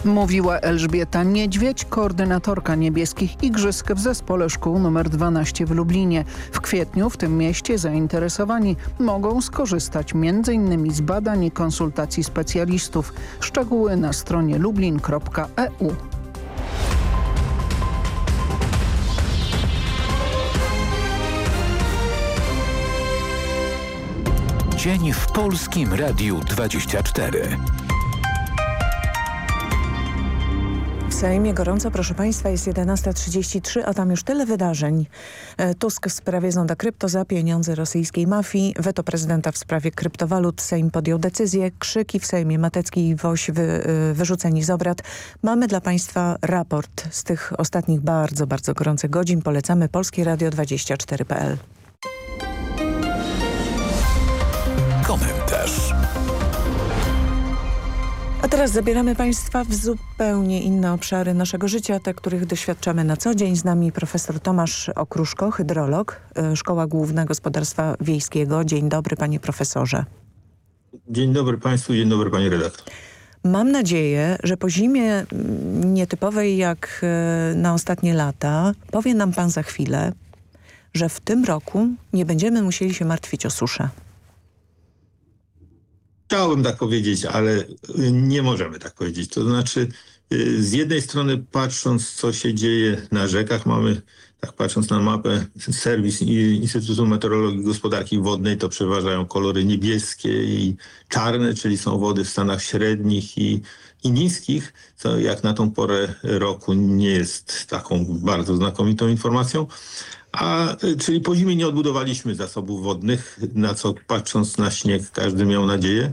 Mówiła Elżbieta Niedźwiedź, koordynatorka niebieskich igrzysk w zespole szkół nr 12 w Lublinie. W kwietniu w tym mieście zainteresowani mogą skorzystać m.in. z badań i konsultacji specjalistów. Szczegóły na stronie lublin.eu. Dzień w Polskim Radiu 24. Sejmie gorąco, proszę Państwa, jest 11.33, a tam już tyle wydarzeń. Tusk w sprawie zonda krypto za pieniądze rosyjskiej mafii, weto prezydenta w sprawie kryptowalut, Sejm podjął decyzję, krzyki w Sejmie, Matecki i Woś wy, wyrzuceni z obrad. Mamy dla Państwa raport z tych ostatnich bardzo, bardzo gorących godzin. Polecamy Polskie Radio 24.pl. Komentarz. A teraz zabieramy Państwa w zupełnie inne obszary naszego życia, te, których doświadczamy na co dzień. Z nami profesor Tomasz Okruszko, hydrolog, Szkoła Główna Gospodarstwa Wiejskiego. Dzień dobry panie profesorze. Dzień dobry Państwu, dzień dobry panie redaktor. Mam nadzieję, że po zimie nietypowej jak na ostatnie lata powie nam pan za chwilę, że w tym roku nie będziemy musieli się martwić o suszę. Chciałbym tak powiedzieć, ale nie możemy tak powiedzieć. To znaczy z jednej strony patrząc co się dzieje na rzekach mamy tak patrząc na mapę, serwis Instytutu Meteorologii i Gospodarki Wodnej, to przeważają kolory niebieskie i czarne, czyli są wody w stanach średnich i, i niskich, co jak na tą porę roku nie jest taką bardzo znakomitą informacją. A, czyli po zimie nie odbudowaliśmy zasobów wodnych, na co patrząc na śnieg każdy miał nadzieję.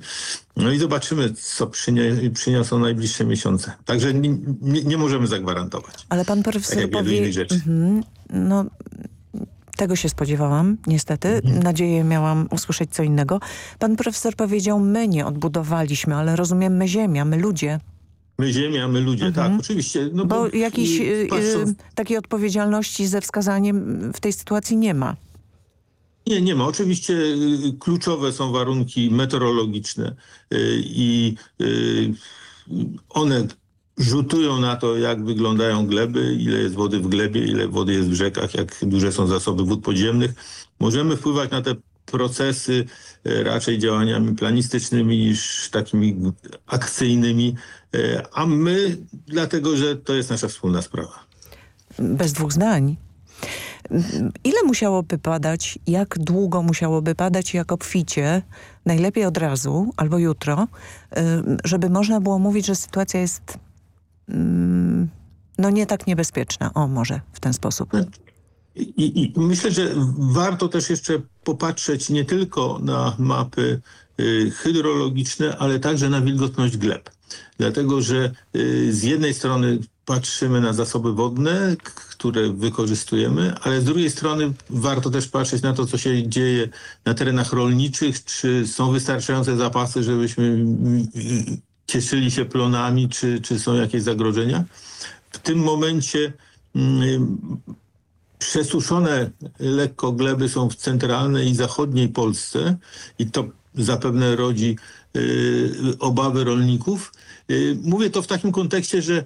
No i zobaczymy, co przynie, przyniosą najbliższe miesiące. Także nie, nie, nie możemy zagwarantować. Ale pan profesor tak powie... Mhm, no, tego się spodziewałam, niestety. Mhm. Nadzieję miałam usłyszeć co innego. Pan profesor powiedział, my nie odbudowaliśmy, ale rozumiem, my ziemia, my ludzie. My ziemia, my ludzie, tak, mhm. oczywiście. No bo, bo jakiejś y, patrząc... y, takiej odpowiedzialności ze wskazaniem w tej sytuacji nie ma. Nie, nie ma. Oczywiście y, kluczowe są warunki meteorologiczne y, i one rzutują na to, jak wyglądają gleby, ile jest wody w glebie, ile wody jest w rzekach, jak duże są zasoby wód podziemnych. Możemy wpływać na te procesy raczej działaniami planistycznymi niż takimi akcyjnymi, a my dlatego, że to jest nasza wspólna sprawa. Bez dwóch zdań. Ile musiałoby padać, jak długo musiałoby padać, jak obficie, najlepiej od razu albo jutro, żeby można było mówić, że sytuacja jest mm, no nie tak niebezpieczna. O, może w ten sposób. I, I, myślę, że warto też jeszcze popatrzeć nie tylko na mapy y, hydrologiczne, ale także na wilgotność gleb. Dlatego, że y, z jednej strony patrzymy na zasoby wodne, które wykorzystujemy, ale z drugiej strony warto też patrzeć na to, co się dzieje na terenach rolniczych, czy są wystarczające zapasy, żebyśmy cieszyli się plonami, czy, czy są jakieś zagrożenia. W tym momencie mm, przesuszone lekko gleby są w centralnej i zachodniej Polsce i to zapewne rodzi obawy rolników. Y, mówię to w takim kontekście, że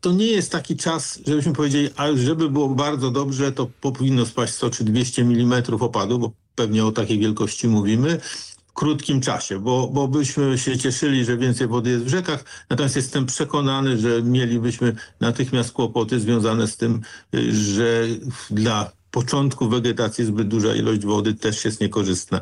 to nie jest taki czas, żebyśmy powiedzieli, a żeby było bardzo dobrze, to powinno spaść 100 czy 200 mm opadu, bo pewnie o takiej wielkości mówimy w krótkim czasie, bo, bo byśmy się cieszyli, że więcej wody jest w rzekach, natomiast jestem przekonany, że mielibyśmy natychmiast kłopoty związane z tym, y, że dla początku wegetacji zbyt duża ilość wody też jest niekorzystna.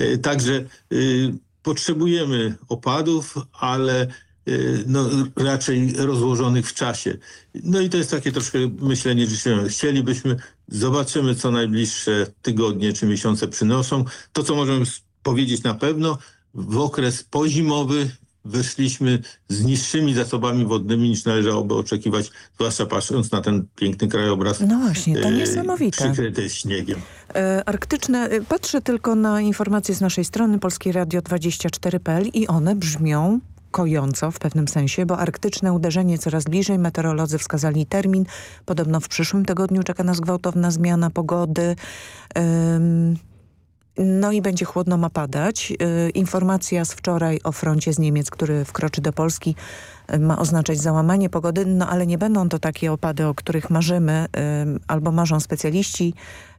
Y, także y, potrzebujemy opadów, ale Y, no, raczej rozłożonych w czasie. No i to jest takie troszkę myślenie życzeniowe. Chcielibyśmy, zobaczymy co najbliższe tygodnie czy miesiące przynoszą. To, co możemy powiedzieć na pewno, w okres pozimowy weszliśmy z niższymi zasobami wodnymi niż należałoby oczekiwać, zwłaszcza patrząc na ten piękny krajobraz. No właśnie, to y, niesamowite. Przykryty śniegiem. E, arktyczne, patrzę tylko na informacje z naszej strony Polskie Radio 24.pl i one brzmią kojąco w pewnym sensie, bo arktyczne uderzenie coraz bliżej. Meteorolodzy wskazali termin. Podobno w przyszłym tygodniu czeka nas gwałtowna zmiana pogody. No i będzie chłodno ma padać. E, informacja z wczoraj o froncie z Niemiec, który wkroczy do Polski ma oznaczać załamanie pogody, no ale nie będą to takie opady, o których marzymy albo marzą specjaliści,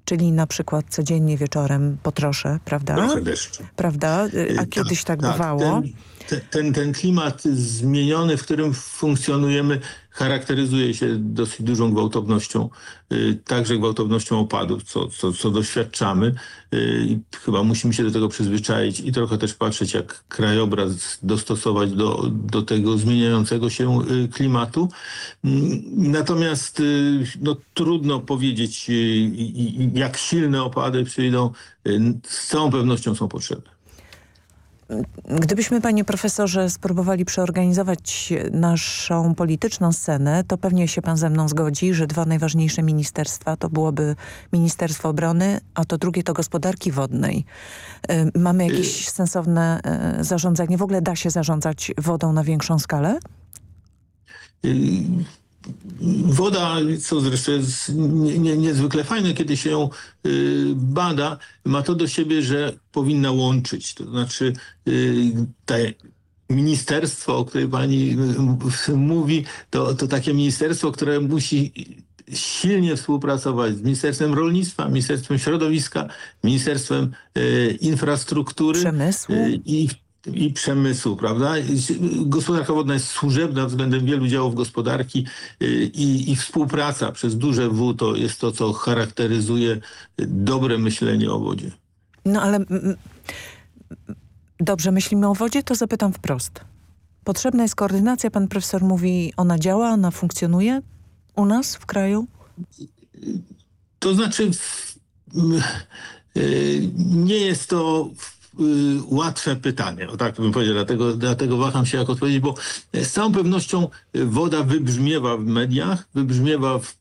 czyli na przykład codziennie wieczorem potroszę, prawda? Trochę deszczu. Prawda? A tak, kiedyś tak, tak bywało. Ten ten, ten klimat zmieniony, w którym funkcjonujemy, charakteryzuje się dosyć dużą gwałtownością, y, także gwałtownością opadów, co, co, co doświadczamy. Y, chyba musimy się do tego przyzwyczaić i trochę też patrzeć, jak krajobraz dostosować do, do tego zmieniającego się y, klimatu. Mm, natomiast no, trudno powiedzieć, jak silne opady przyjdą. Z całą pewnością są potrzebne. Gdybyśmy, panie profesorze, spróbowali przeorganizować naszą polityczną scenę, to pewnie się pan ze mną zgodzi, że dwa najważniejsze ministerstwa to byłoby Ministerstwo Obrony, a to drugie to Gospodarki Wodnej. Y, mamy jakieś y sensowne y, zarządzanie? W ogóle da się zarządzać wodą na większą skalę? Y Woda, co zresztą jest nie, nie, niezwykle fajne, kiedy się ją y, bada, ma to do siebie, że powinna łączyć. To znaczy y, te ministerstwo, o której pani y, mówi, to, to takie ministerstwo, które musi silnie współpracować z Ministerstwem Rolnictwa, Ministerstwem Środowiska, Ministerstwem y, Infrastruktury. Przemysłu. Y, I i przemysłu, prawda? Gospodarka wodna jest służebna względem wielu działów gospodarki i, i współpraca przez duże W to jest to, co charakteryzuje dobre myślenie o wodzie. No ale dobrze myślimy o wodzie, to zapytam wprost. Potrzebna jest koordynacja, pan profesor mówi, ona działa, ona funkcjonuje u nas w kraju? To znaczy nie jest to łatwe pytanie, o tak bym powiedział, dlatego, dlatego waham się jak odpowiedzieć, bo z całą pewnością woda wybrzmiewa w mediach, wybrzmiewa w,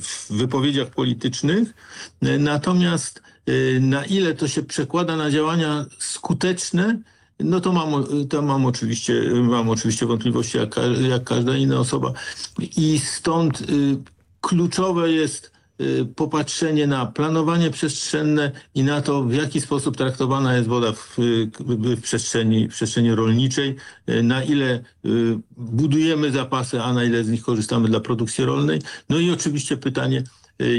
w wypowiedziach politycznych, natomiast na ile to się przekłada na działania skuteczne, no to mam, to mam, oczywiście, mam oczywiście wątpliwości, jak, jak każda inna osoba. I stąd y, kluczowe jest y, popatrzenie na planowanie przestrzenne i na to, w jaki sposób traktowana jest woda w, w, przestrzeni, w przestrzeni rolniczej, y, na ile budujemy zapasy, a na ile z nich korzystamy dla produkcji rolnej. No i oczywiście pytanie,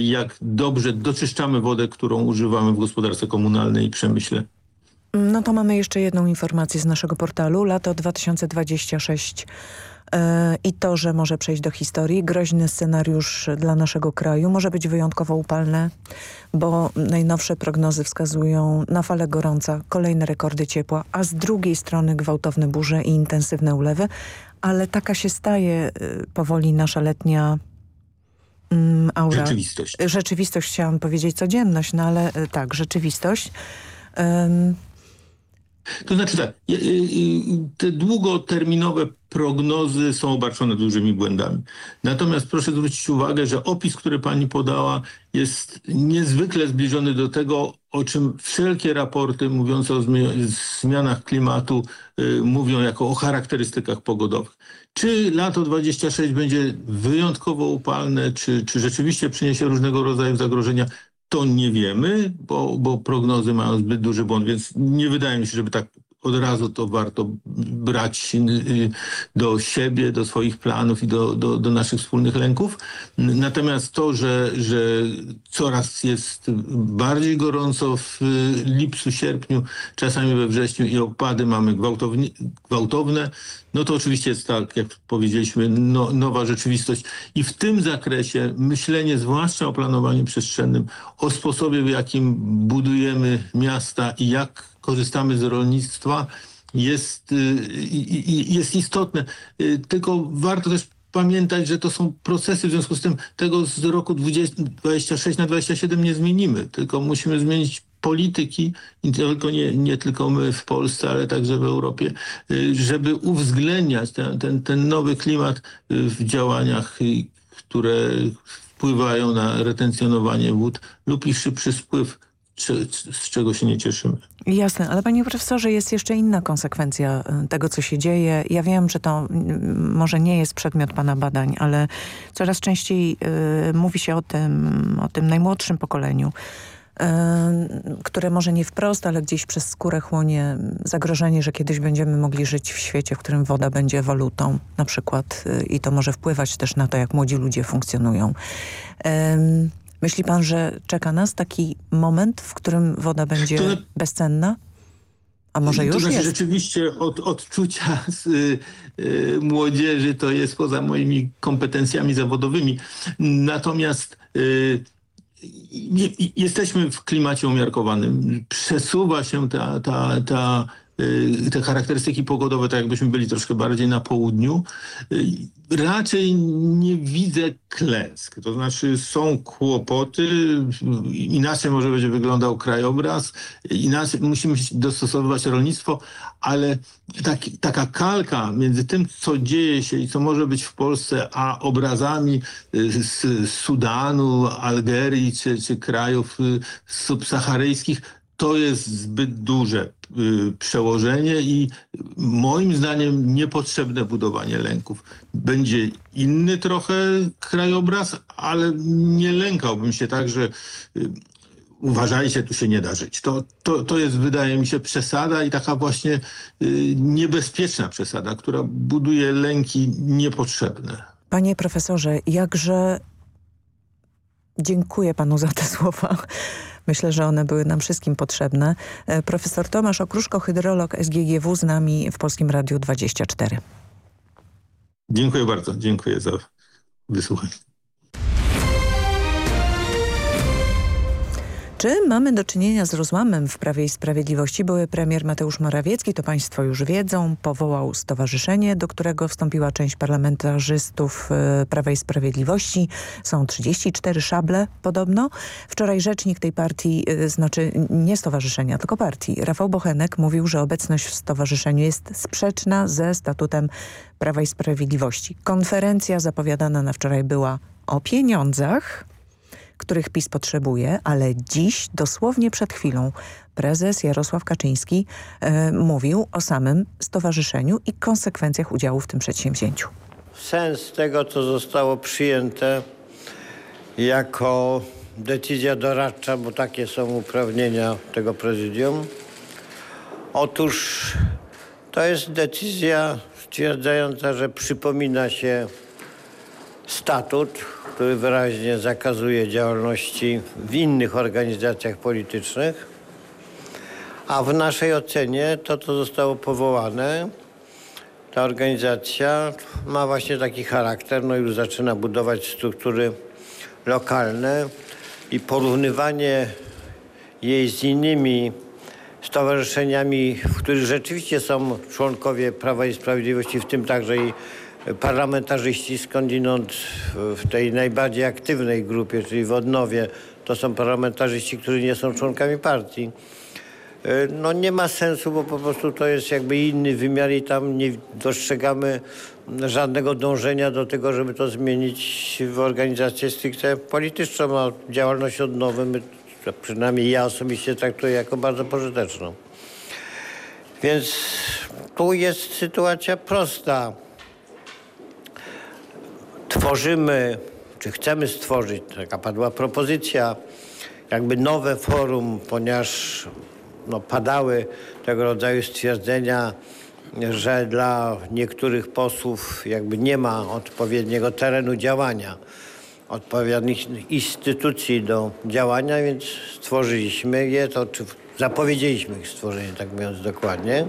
jak dobrze doczyszczamy wodę, którą używamy w gospodarce komunalnej i przemyśle. No to mamy jeszcze jedną informację z naszego portalu. Lato 2026 e, i to, że może przejść do historii. Groźny scenariusz dla naszego kraju może być wyjątkowo upalne, bo najnowsze prognozy wskazują na falę gorąca, kolejne rekordy ciepła, a z drugiej strony gwałtowne burze i intensywne ulewy. Ale taka się staje e, powoli nasza letnia mm, aura. Rzeczywistość. Rzeczywistość, chciałam powiedzieć codzienność, no ale e, tak, rzeczywistość. Um, to znaczy tak, te długoterminowe prognozy są obarczone dużymi błędami. Natomiast proszę zwrócić uwagę, że opis, który pani podała jest niezwykle zbliżony do tego, o czym wszelkie raporty mówiące o zmianach klimatu y, mówią jako o charakterystykach pogodowych. Czy lato 26 będzie wyjątkowo upalne, czy, czy rzeczywiście przyniesie różnego rodzaju zagrożenia, to nie wiemy, bo, bo prognozy mają zbyt duży błąd, więc nie wydaje mi się, żeby tak od razu to warto brać y, do siebie, do swoich planów i do, do, do, naszych wspólnych lęków. Natomiast to, że, że coraz jest bardziej gorąco w lipcu, sierpniu, czasami we wrześniu i opady mamy gwałtowne, no to oczywiście jest tak, jak powiedzieliśmy, no, nowa rzeczywistość. I w tym zakresie myślenie, zwłaszcza o planowaniu przestrzennym, o sposobie, w jakim budujemy miasta i jak korzystamy z rolnictwa, jest, y, jest istotne. Y, tylko warto też pamiętać, że to są procesy, w związku z tym tego z roku 20, 26 na 27 nie zmienimy, tylko musimy zmienić polityki, nie tylko, nie, nie tylko my w Polsce, ale także w Europie, y, żeby uwzględniać ten, ten, ten nowy klimat w działaniach, które wpływają na retencjonowanie wód lub ich szybszy spływ czy, z czego się nie cieszymy. Jasne, ale panie profesorze, jest jeszcze inna konsekwencja y, tego, co się dzieje. Ja wiem, że to może nie jest przedmiot pana badań, ale coraz częściej y, mówi się o tym, o tym najmłodszym pokoleniu, y, które może nie wprost, ale gdzieś przez skórę chłonie zagrożenie, że kiedyś będziemy mogli żyć w świecie, w którym woda będzie walutą na przykład y, i to może wpływać też na to, jak młodzi ludzie funkcjonują. Myśli pan, że czeka nas taki moment, w którym woda będzie to, bezcenna? A może już to znaczy, jest? Rzeczywiście od odczucia z, y, y, młodzieży to jest poza moimi kompetencjami zawodowymi. Natomiast y, jesteśmy w klimacie umiarkowanym. Przesuwa się ta, ta, ta te charakterystyki pogodowe, tak jakbyśmy byli troszkę bardziej na południu, y, raczej nie widzę klęsk. To znaczy są kłopoty, inaczej może będzie wyglądał krajobraz, inaczej musimy dostosowywać rolnictwo, ale tak, taka kalka między tym, co dzieje się i co może być w Polsce, a obrazami y, z Sudanu, Algerii czy, czy krajów subsaharyjskich, to jest zbyt duże y, przełożenie i moim zdaniem niepotrzebne budowanie lęków. Będzie inny trochę krajobraz, ale nie lękałbym się tak, że y, uważajcie, tu się nie da żyć. To, to, to jest, wydaje mi się, przesada i taka właśnie y, niebezpieczna przesada, która buduje lęki niepotrzebne. Panie profesorze, jakże dziękuję panu za te słowa Myślę, że one były nam wszystkim potrzebne. E, profesor Tomasz Okruszko, hydrolog SGGW z nami w Polskim Radiu 24. Dziękuję bardzo. Dziękuję za wysłuchanie. Czy mamy do czynienia z rozłamem w Prawie i Sprawiedliwości? Były premier Mateusz Morawiecki, to państwo już wiedzą, powołał stowarzyszenie, do którego wstąpiła część parlamentarzystów e, Prawa i Sprawiedliwości. Są 34 szable podobno. Wczoraj rzecznik tej partii, e, znaczy nie stowarzyszenia, tylko partii, Rafał Bochenek mówił, że obecność w stowarzyszeniu jest sprzeczna ze statutem Prawa i Sprawiedliwości. Konferencja zapowiadana na wczoraj była o pieniądzach, których PiS potrzebuje, ale dziś, dosłownie przed chwilą, prezes Jarosław Kaczyński e, mówił o samym stowarzyszeniu i konsekwencjach udziału w tym przedsięwzięciu. Sens tego, co zostało przyjęte jako decyzja doradcza, bo takie są uprawnienia tego prezydium. Otóż to jest decyzja stwierdzająca, że przypomina się statut, który wyraźnie zakazuje działalności w innych organizacjach politycznych, a w naszej ocenie to, co zostało powołane, ta organizacja ma właśnie taki charakter, no już zaczyna budować struktury lokalne i porównywanie jej z innymi stowarzyszeniami, w których rzeczywiście są członkowie Prawa i Sprawiedliwości, w tym także i parlamentarzyści skądinąd w tej najbardziej aktywnej grupie, czyli w Odnowie, to są parlamentarzyści, którzy nie są członkami partii. E, no nie ma sensu, bo po prostu to jest jakby inny wymiar i tam nie dostrzegamy żadnego dążenia do tego, żeby to zmienić w organizację stricte polityczną, a działalność odnowy, my, przynajmniej ja osobiście traktuję jako bardzo pożyteczną. Więc tu jest sytuacja prosta tworzymy, czy chcemy stworzyć, taka padła propozycja, jakby nowe forum, ponieważ no, padały tego rodzaju stwierdzenia, że dla niektórych posłów jakby nie ma odpowiedniego terenu działania, odpowiednich instytucji do działania, więc stworzyliśmy je, to czy zapowiedzieliśmy ich stworzenie, tak mówiąc dokładnie.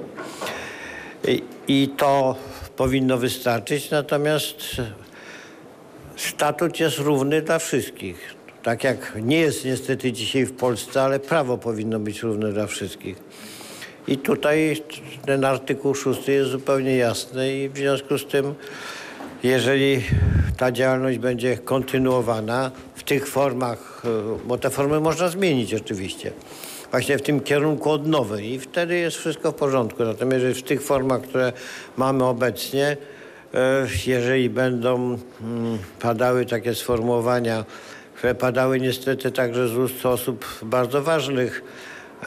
I, i to powinno wystarczyć, natomiast statut jest równy dla wszystkich. Tak jak nie jest niestety dzisiaj w Polsce, ale prawo powinno być równe dla wszystkich. I tutaj ten artykuł 6 jest zupełnie jasny i w związku z tym, jeżeli ta działalność będzie kontynuowana w tych formach, e, bo te formy można zmienić oczywiście, właśnie w tym kierunku odnowy i wtedy jest wszystko w porządku. Natomiast w tych formach, które mamy obecnie, jeżeli będą mm, padały takie sformułowania, które padały niestety także z ust osób bardzo ważnych,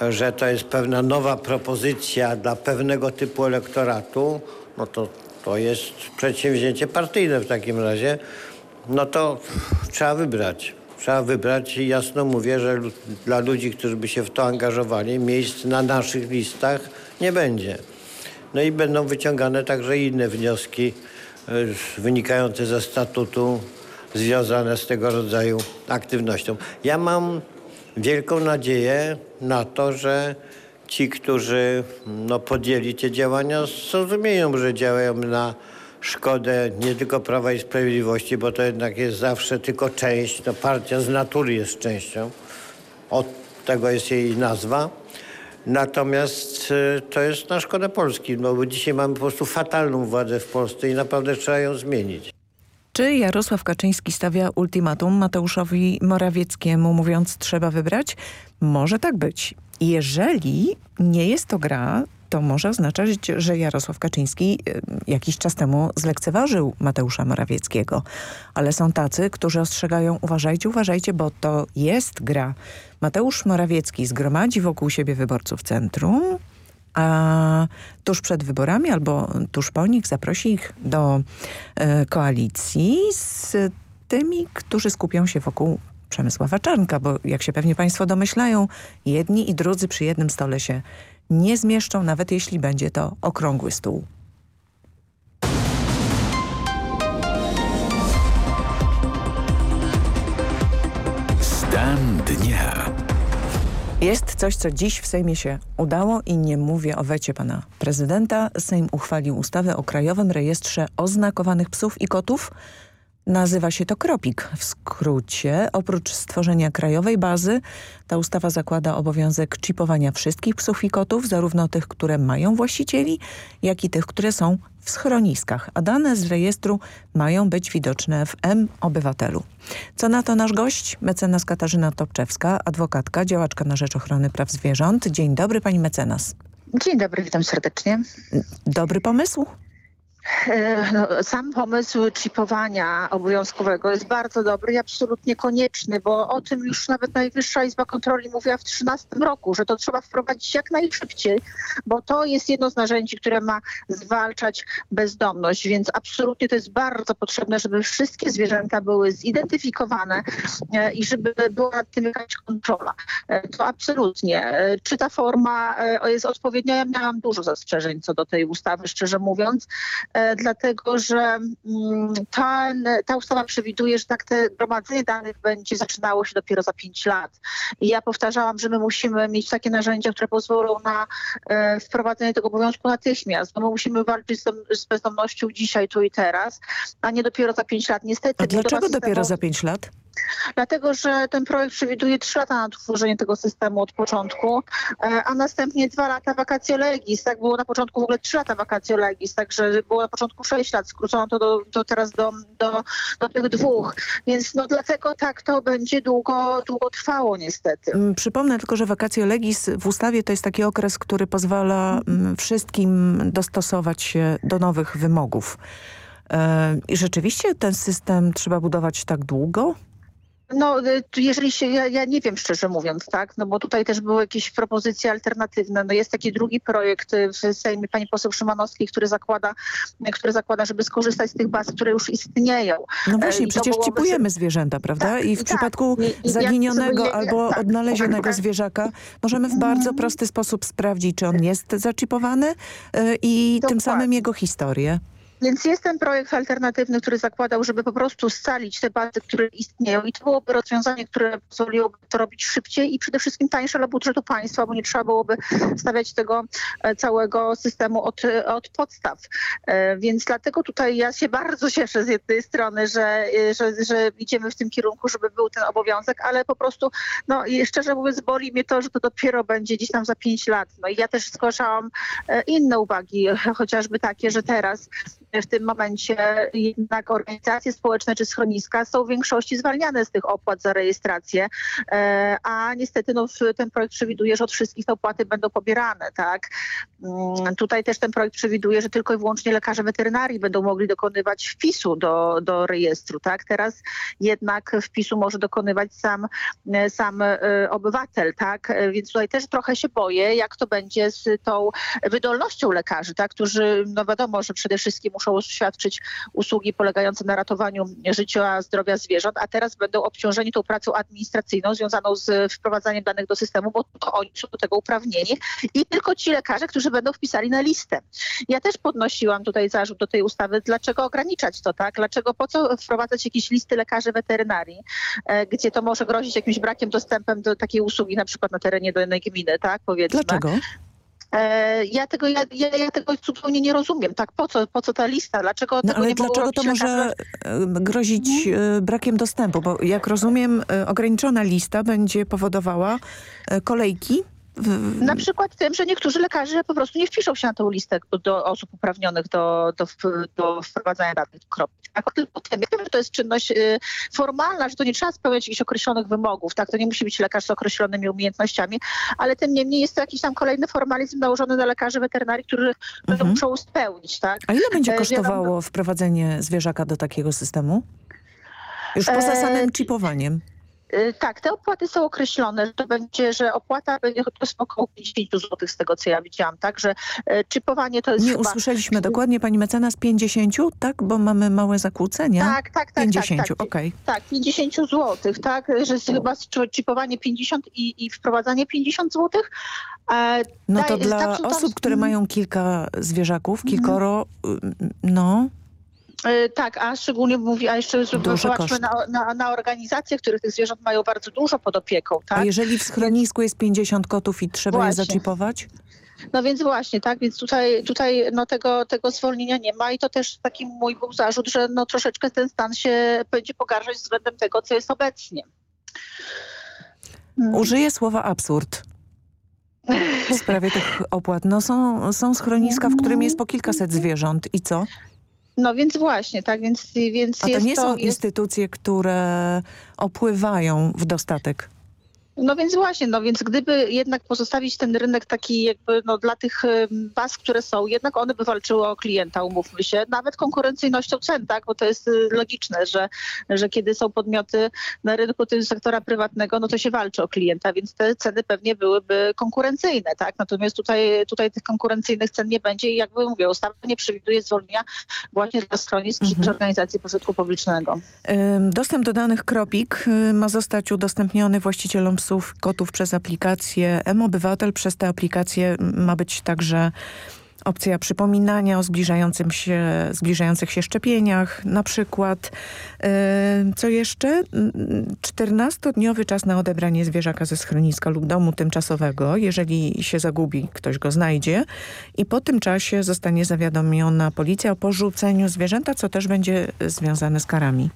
e, że to jest pewna nowa propozycja dla pewnego typu elektoratu, no to to jest przedsięwzięcie partyjne w takim razie, no to trzeba wybrać. Trzeba wybrać i jasno mówię, że dla ludzi, którzy by się w to angażowali, miejsc na naszych listach nie będzie. No i będą wyciągane także inne wnioski wynikające ze statutu związane z tego rodzaju aktywnością. Ja mam wielką nadzieję na to, że ci, którzy no, podjęli te działania, zrozumieją, że działają na szkodę nie tylko Prawa i Sprawiedliwości, bo to jednak jest zawsze tylko część, no partia z natury jest częścią, od tego jest jej nazwa, Natomiast e, to jest na szkodę Polski, no bo dzisiaj mamy po prostu fatalną władzę w Polsce i naprawdę trzeba ją zmienić. Czy Jarosław Kaczyński stawia ultimatum Mateuszowi Morawieckiemu, mówiąc trzeba wybrać? Może tak być. Jeżeli nie jest to gra, to może oznaczać, że Jarosław Kaczyński y, jakiś czas temu zlekceważył Mateusza Morawieckiego. Ale są tacy, którzy ostrzegają, uważajcie, uważajcie, bo to jest gra. Mateusz Morawiecki zgromadzi wokół siebie wyborców centrum, a tuż przed wyborami albo tuż po nich zaprosi ich do y, koalicji z tymi, którzy skupią się wokół Przemysława Czarnka, bo jak się pewnie państwo domyślają, jedni i drudzy przy jednym stole się nie zmieszczą, nawet jeśli będzie to okrągły stół. Stan dnia. Jest coś, co dziś w Sejmie się udało i nie mówię o wecie pana prezydenta. Sejm uchwalił ustawę o Krajowym Rejestrze Oznakowanych Psów i Kotów. Nazywa się to KROPIK w skrócie. Oprócz stworzenia krajowej bazy, ta ustawa zakłada obowiązek chipowania wszystkich psów i kotów, zarówno tych, które mają właścicieli, jak i tych, które są w schroniskach, a dane z rejestru mają być widoczne w M-Obywatelu. Co na to nasz gość? Mecenas Katarzyna Topczewska, adwokatka, działaczka na rzecz ochrony praw zwierząt. Dzień dobry pani mecenas. Dzień dobry, witam serdecznie. Dobry pomysł? E, no, sam pomysł chipowania obowiązkowego jest bardzo dobry i absolutnie konieczny, bo o tym już nawet Najwyższa Izba Kontroli mówiła w 2013 roku, że to trzeba wprowadzić jak najszybciej, bo to jest jedno z narzędzi, które ma zwalczać bezdomność, więc absolutnie to jest bardzo potrzebne, żeby wszystkie zwierzęta były zidentyfikowane e, i żeby była nad tym jakaś kontrola. E, to absolutnie. Czy ta forma jest odpowiednia? Ja miałam dużo zastrzeżeń co do tej ustawy, szczerze mówiąc. E, dlatego że mm, ta, ta ustawa przewiduje, że tak te gromadzenie danych będzie zaczynało się dopiero za pięć lat. I ja powtarzałam, że my musimy mieć takie narzędzia, które pozwolą na e, wprowadzenie tego obowiązku natychmiast, bo my musimy walczyć z, bezdomnością dzisiaj, tu i teraz, a nie dopiero za pięć lat. Niestety. A dlaczego dopiero za pięć lat? Dlatego, że ten projekt przewiduje trzy lata na tworzenie tego systemu od początku, e, a następnie dwa lata vacatio legis. Tak było na początku w ogóle trzy lata vacatio legis, także było na początku sześć lat, skrócono to do, do teraz do, do, do tych dwóch. Więc no dlatego tak to będzie długo, długo trwało niestety. Mm, przypomnę tylko, że vacatio legis w ustawie to jest taki okres, który pozwala mm, wszystkim dostosować się do nowych wymogów. E, I rzeczywiście ten system trzeba budować tak długo? No, y, jeżeli się, ja, ja, nie wiem szczerze mówiąc, tak, no bo tutaj też były jakieś propozycje alternatywne. No jest taki drugi projekt y, w Sejmie pani poseł Szymanowskiej, który zakłada, który zakłada, żeby skorzystać z tych baz, które już istnieją. No właśnie, I przecież chipujemy zwierzęta, prawda? Tak, I w tak. przypadku I, zaginionego albo tak, odnalezionego tak, zwierzaka możemy w bardzo prosty sposób sprawdzić, czy on jest zaczipowany y, i Dokładnie. tym samym jego historię. Więc jest ten projekt alternatywny, który zakładał, żeby po prostu scalić te bazy, które istnieją i to byłoby rozwiązanie, które pozwoliłoby to robić szybciej i przede wszystkim tańsze dla budżetu państwa, bo nie trzeba byłoby stawiać tego e, całego systemu od, od podstaw. E, więc dlatego tutaj ja się bardzo cieszę z jednej strony, że, e, że, że idziemy w tym kierunku, żeby był ten obowiązek, ale po prostu, no szczerze mówiąc, boli mnie to, że to dopiero będzie gdzieś tam za pięć lat. No i ja też zgłaszałam inne uwagi, chociażby takie, że teraz w tym momencie jednak organizacje społeczne czy schroniska są w większości zwalniane z tych opłat za rejestrację, e, a niestety no, ten projekt przewiduje, że od wszystkich te opłaty będą pobierane. Tak? Mm, tutaj też ten projekt przewiduje, że tylko i wyłącznie lekarze weterynarii będą mogli dokonywać wpisu do, do rejestru. Tak? Teraz jednak wpisu może dokonywać sam, sam e, obywatel. Tak? Więc tutaj też trochę się boję, jak to będzie z tą wydolnością lekarzy, tak? którzy no wiadomo, że przede wszystkim muszą świadczyć usługi polegające na ratowaniu życia, zdrowia zwierząt, a teraz będą obciążeni tą pracą administracyjną związaną z wprowadzaniem danych do systemu, bo to oni są do tego uprawnieni i tylko ci lekarze, którzy będą wpisali na listę. Ja też podnosiłam tutaj zarzut do tej ustawy, dlaczego ograniczać to, tak? Dlaczego, po co wprowadzać jakieś listy lekarzy weterynarii, e, gdzie to może grozić jakimś brakiem dostępem do takiej usługi na przykład na terenie danej gminy, tak? Powiedzmy. Dlaczego? E, ja tego, ja, ja, tego zupełnie nie rozumiem. Tak, po co, po co ta lista? Dlaczego no, ale dlaczego to może e, grozić hmm? brakiem dostępu? Bo jak rozumiem, ograniczona lista będzie powodowała kolejki na przykład tym, że niektórzy lekarze po prostu nie wpiszą się na tę listę do osób uprawnionych do, do, do wprowadzania danych kropki. Tak? Tylko tym, ja wiem, że to jest czynność y, formalna, że to nie trzeba spełniać jakichś określonych wymogów, tak? To nie musi być lekarz z określonymi umiejętnościami, ale tym niemniej jest to jakiś tam kolejny formalizm nałożony na lekarzy weterynarii, którzy mhm. muszą spełnić, tak? A ile będzie e, kosztowało wprowadzenie zwierzaka do takiego systemu? Już poza e, samym chipowaniem. Y, tak, te opłaty są określone. To będzie, że opłata będzie około 50 zł z tego, co ja widziałam. Także y, czypowanie to jest Nie chyba... usłyszeliśmy dokładnie, pani mecenas, 50, tak? Bo mamy małe zakłócenia. Tak, tak, tak. 50, tak, tak. okej. Okay. Tak, 50 zł, tak? Że jest chyba czypowanie 50 i, i wprowadzanie 50 zł. E, no to dla osób, które mają kilka zwierzaków, kilkoro, mm. no tak, a szczególnie mówi, a jeszcze zobaczmy na, na, na organizacje, które tych zwierząt mają bardzo dużo pod opieką. Tak? A jeżeli w schronisku jest 50 kotów i trzeba Właśnie. je zaczipować? No więc właśnie, tak, więc tutaj, tutaj no tego, tego zwolnienia nie ma i to też taki mój był zarzut, że no troszeczkę ten stan się będzie pogarszać względem tego, co jest obecnie. Użyję słowa absurd. W sprawie tych opłat. No są, są schroniska, w którym jest po kilkaset zwierząt. I co? No więc właśnie, tak, więc, więc A to nie są instytucje, które opływają w dostatek. No więc właśnie, no więc gdyby jednak pozostawić ten rynek taki jakby no dla tych baz, które są, jednak one by walczyły o klienta, umówmy się, nawet konkurencyjnością cen, tak, bo to jest y, logiczne, że, że kiedy są podmioty na rynku tym sektora prywatnego, no to się walczy o klienta, więc te ceny pewnie byłyby konkurencyjne, tak, natomiast tutaj, tutaj tych konkurencyjnych cen nie będzie i jakby mówię, ustawa nie przewiduje zwolnienia właśnie dla schronisk czy organizacji pożytku publicznego. Dostęp do danych Kropik y, ma zostać udostępniony właścicielom kotów przez aplikację M-Obywatel. Przez tę aplikację ma być także opcja przypominania o zbliżającym się, zbliżających się szczepieniach na przykład. Ym, Co jeszcze? Ym, 14-dniowy czas na odebranie zwierzaka ze schroniska lub domu tymczasowego, jeżeli się zagubi, ktoś go znajdzie i po tym czasie zostanie zawiadomiona policja o porzuceniu zwierzęta, co też będzie związane z karami.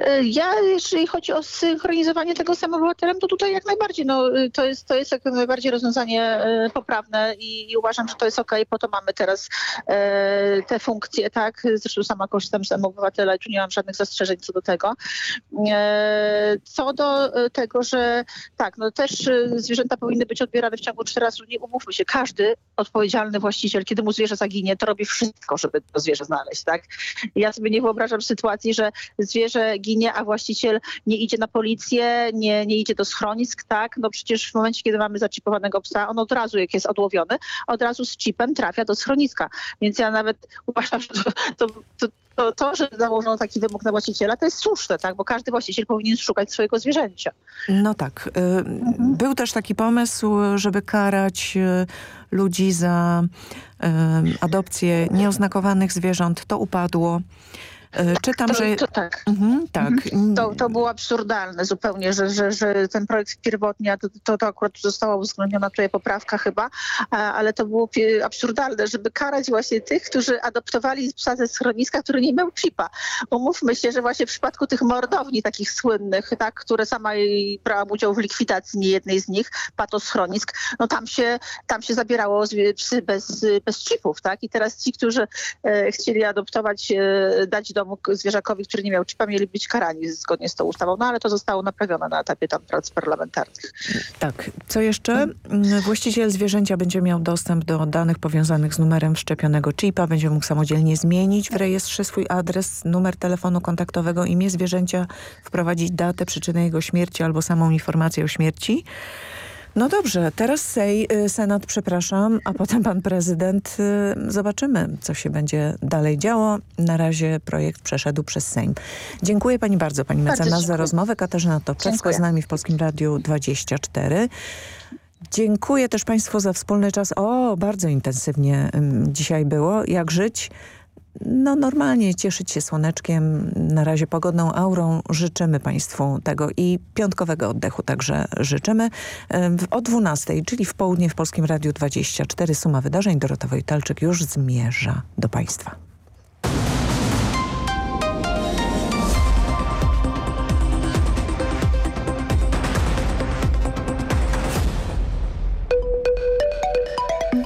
Y, Ja, jeżeli chodzi o synchronizowanie tego z obywatelem, to tutaj jak najbardziej, no, y, to, jest, to jest jak najbardziej rozwiązanie y, poprawne i, i uważam, że to jest okej, po to mamy teraz e, te funkcje, tak, zresztą sama korzystam z obywatela tu nie mam żadnych zastrzeżeń co do tego. E, co do e, tego, że tak, no też e, zwierzęta powinny być odbierane w ciągu 14 dni, umówmy się, każdy odpowiedzialny właściciel, kiedy mu zwierzę zaginie, to robi wszystko, żeby to zwierzę znaleźć, tak. Ja sobie nie wyobrażam sytuacji, że zwierzę ginie, a właściciel nie idzie na policję, nie, nie idzie do schronisk, tak? No przecież w momencie, kiedy mamy zaczipowanego psa, on od razu, jak jest odłowiony, od razu z chipem trafia do schroniska. Więc ja nawet uważam, że to, to, to, to, że założono taki wymóg na właściciela, to jest słuszne, tak? Bo każdy właściciel powinien szukać swojego zwierzęcia. No tak. Y, Był też taki pomysł, żeby karać y, ludzi za y, adopcję nieoznakowanych zwierząt. To upadło. Y, Czytam, To, że... to tak. Mhm, tak. To, to było absurdalne zupełnie, że, że, że ten projekt pierwotnie, to, to, to akurat została uwzględniona tutaj poprawka chyba, ale to było absurdalne, żeby karać właśnie tych, którzy adoptowali psa ze schroniska, który nie miał chipa. Umówmy się, że właśnie w przypadku tych mordowni takich słynnych, tak, które sama brałam udział w likwidacji niejednej z nich, patoschronisk, no tam się, tam się zabierało psy bez, bez chipów, tak? I teraz ci, którzy e, chcieli adoptować, e, dać domu zwierzakowi, który nie miał chipa, mieli być karani zgodnie z tą ustawą, no ale to zostało naprawione na etapie tam prac parlamentarnych. Tak. Co jeszcze? Mm, Właściciel zwierzęcia będzie miał dostęp do danych powiązanych z numerem wszczepionego chipa. Będzie mógł samodzielnie zmienić w rejestrze swój adres, numer telefonu kontaktowego, imię zwierzęcia, wprowadzić datę, przyczynę jego śmierci albo samą informację o śmierci. No dobrze, teraz Sej, y, Senat, przepraszam, a potem pan prezydent. y, Zobaczymy, co się będzie dalej działo. Na razie projekt przeszedł przez Sejm. Dziękuję pani bardzo, pani mecenas, za rozmowę. Katarzyna Dziękuję. z nami w Polskim Radiu 24. Dziękuję też Państwu za wspólny czas. O, bardzo intensywnie dzisiaj było. Jak żyć? No normalnie cieszyć się słoneczkiem, na razie pogodną aurą. Życzymy Państwu tego i piątkowego oddechu także życzymy. Ym, w- O 12, czyli w południe w Polskim Radiu 24 suma wydarzeń. Dorota Wojtalczyk już zmierza do Państwa.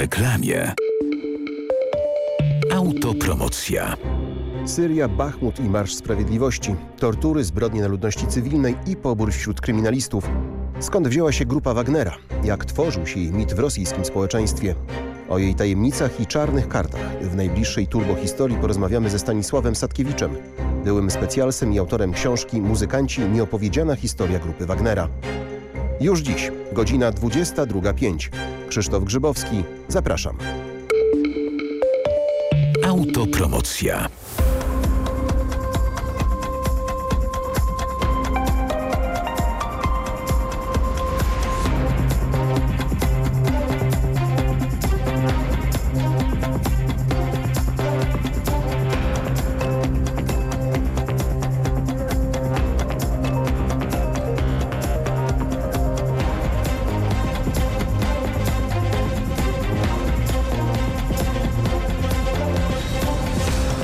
reklamie. Autopromocja. Syria, Bachmut i Marsz Sprawiedliwości, tortury, zbrodnie na ludności cywilnej i pobór wśród kryminalistów. Skąd wzięła się grupa Wagnera? Jak tworzył się jej mit w rosyjskim społeczeństwie? O jej tajemnicach i czarnych kartach w najbliższej turbohistorii porozmawiamy ze Stanisławem Sadkiewiczem, byłym specjalsem i autorem książki Muzykanci nieopowiedziana historia grupy Wagnera. Już dziś, godzina 22.05. Krzysztof Grzybowski, zapraszam. Autopromocja.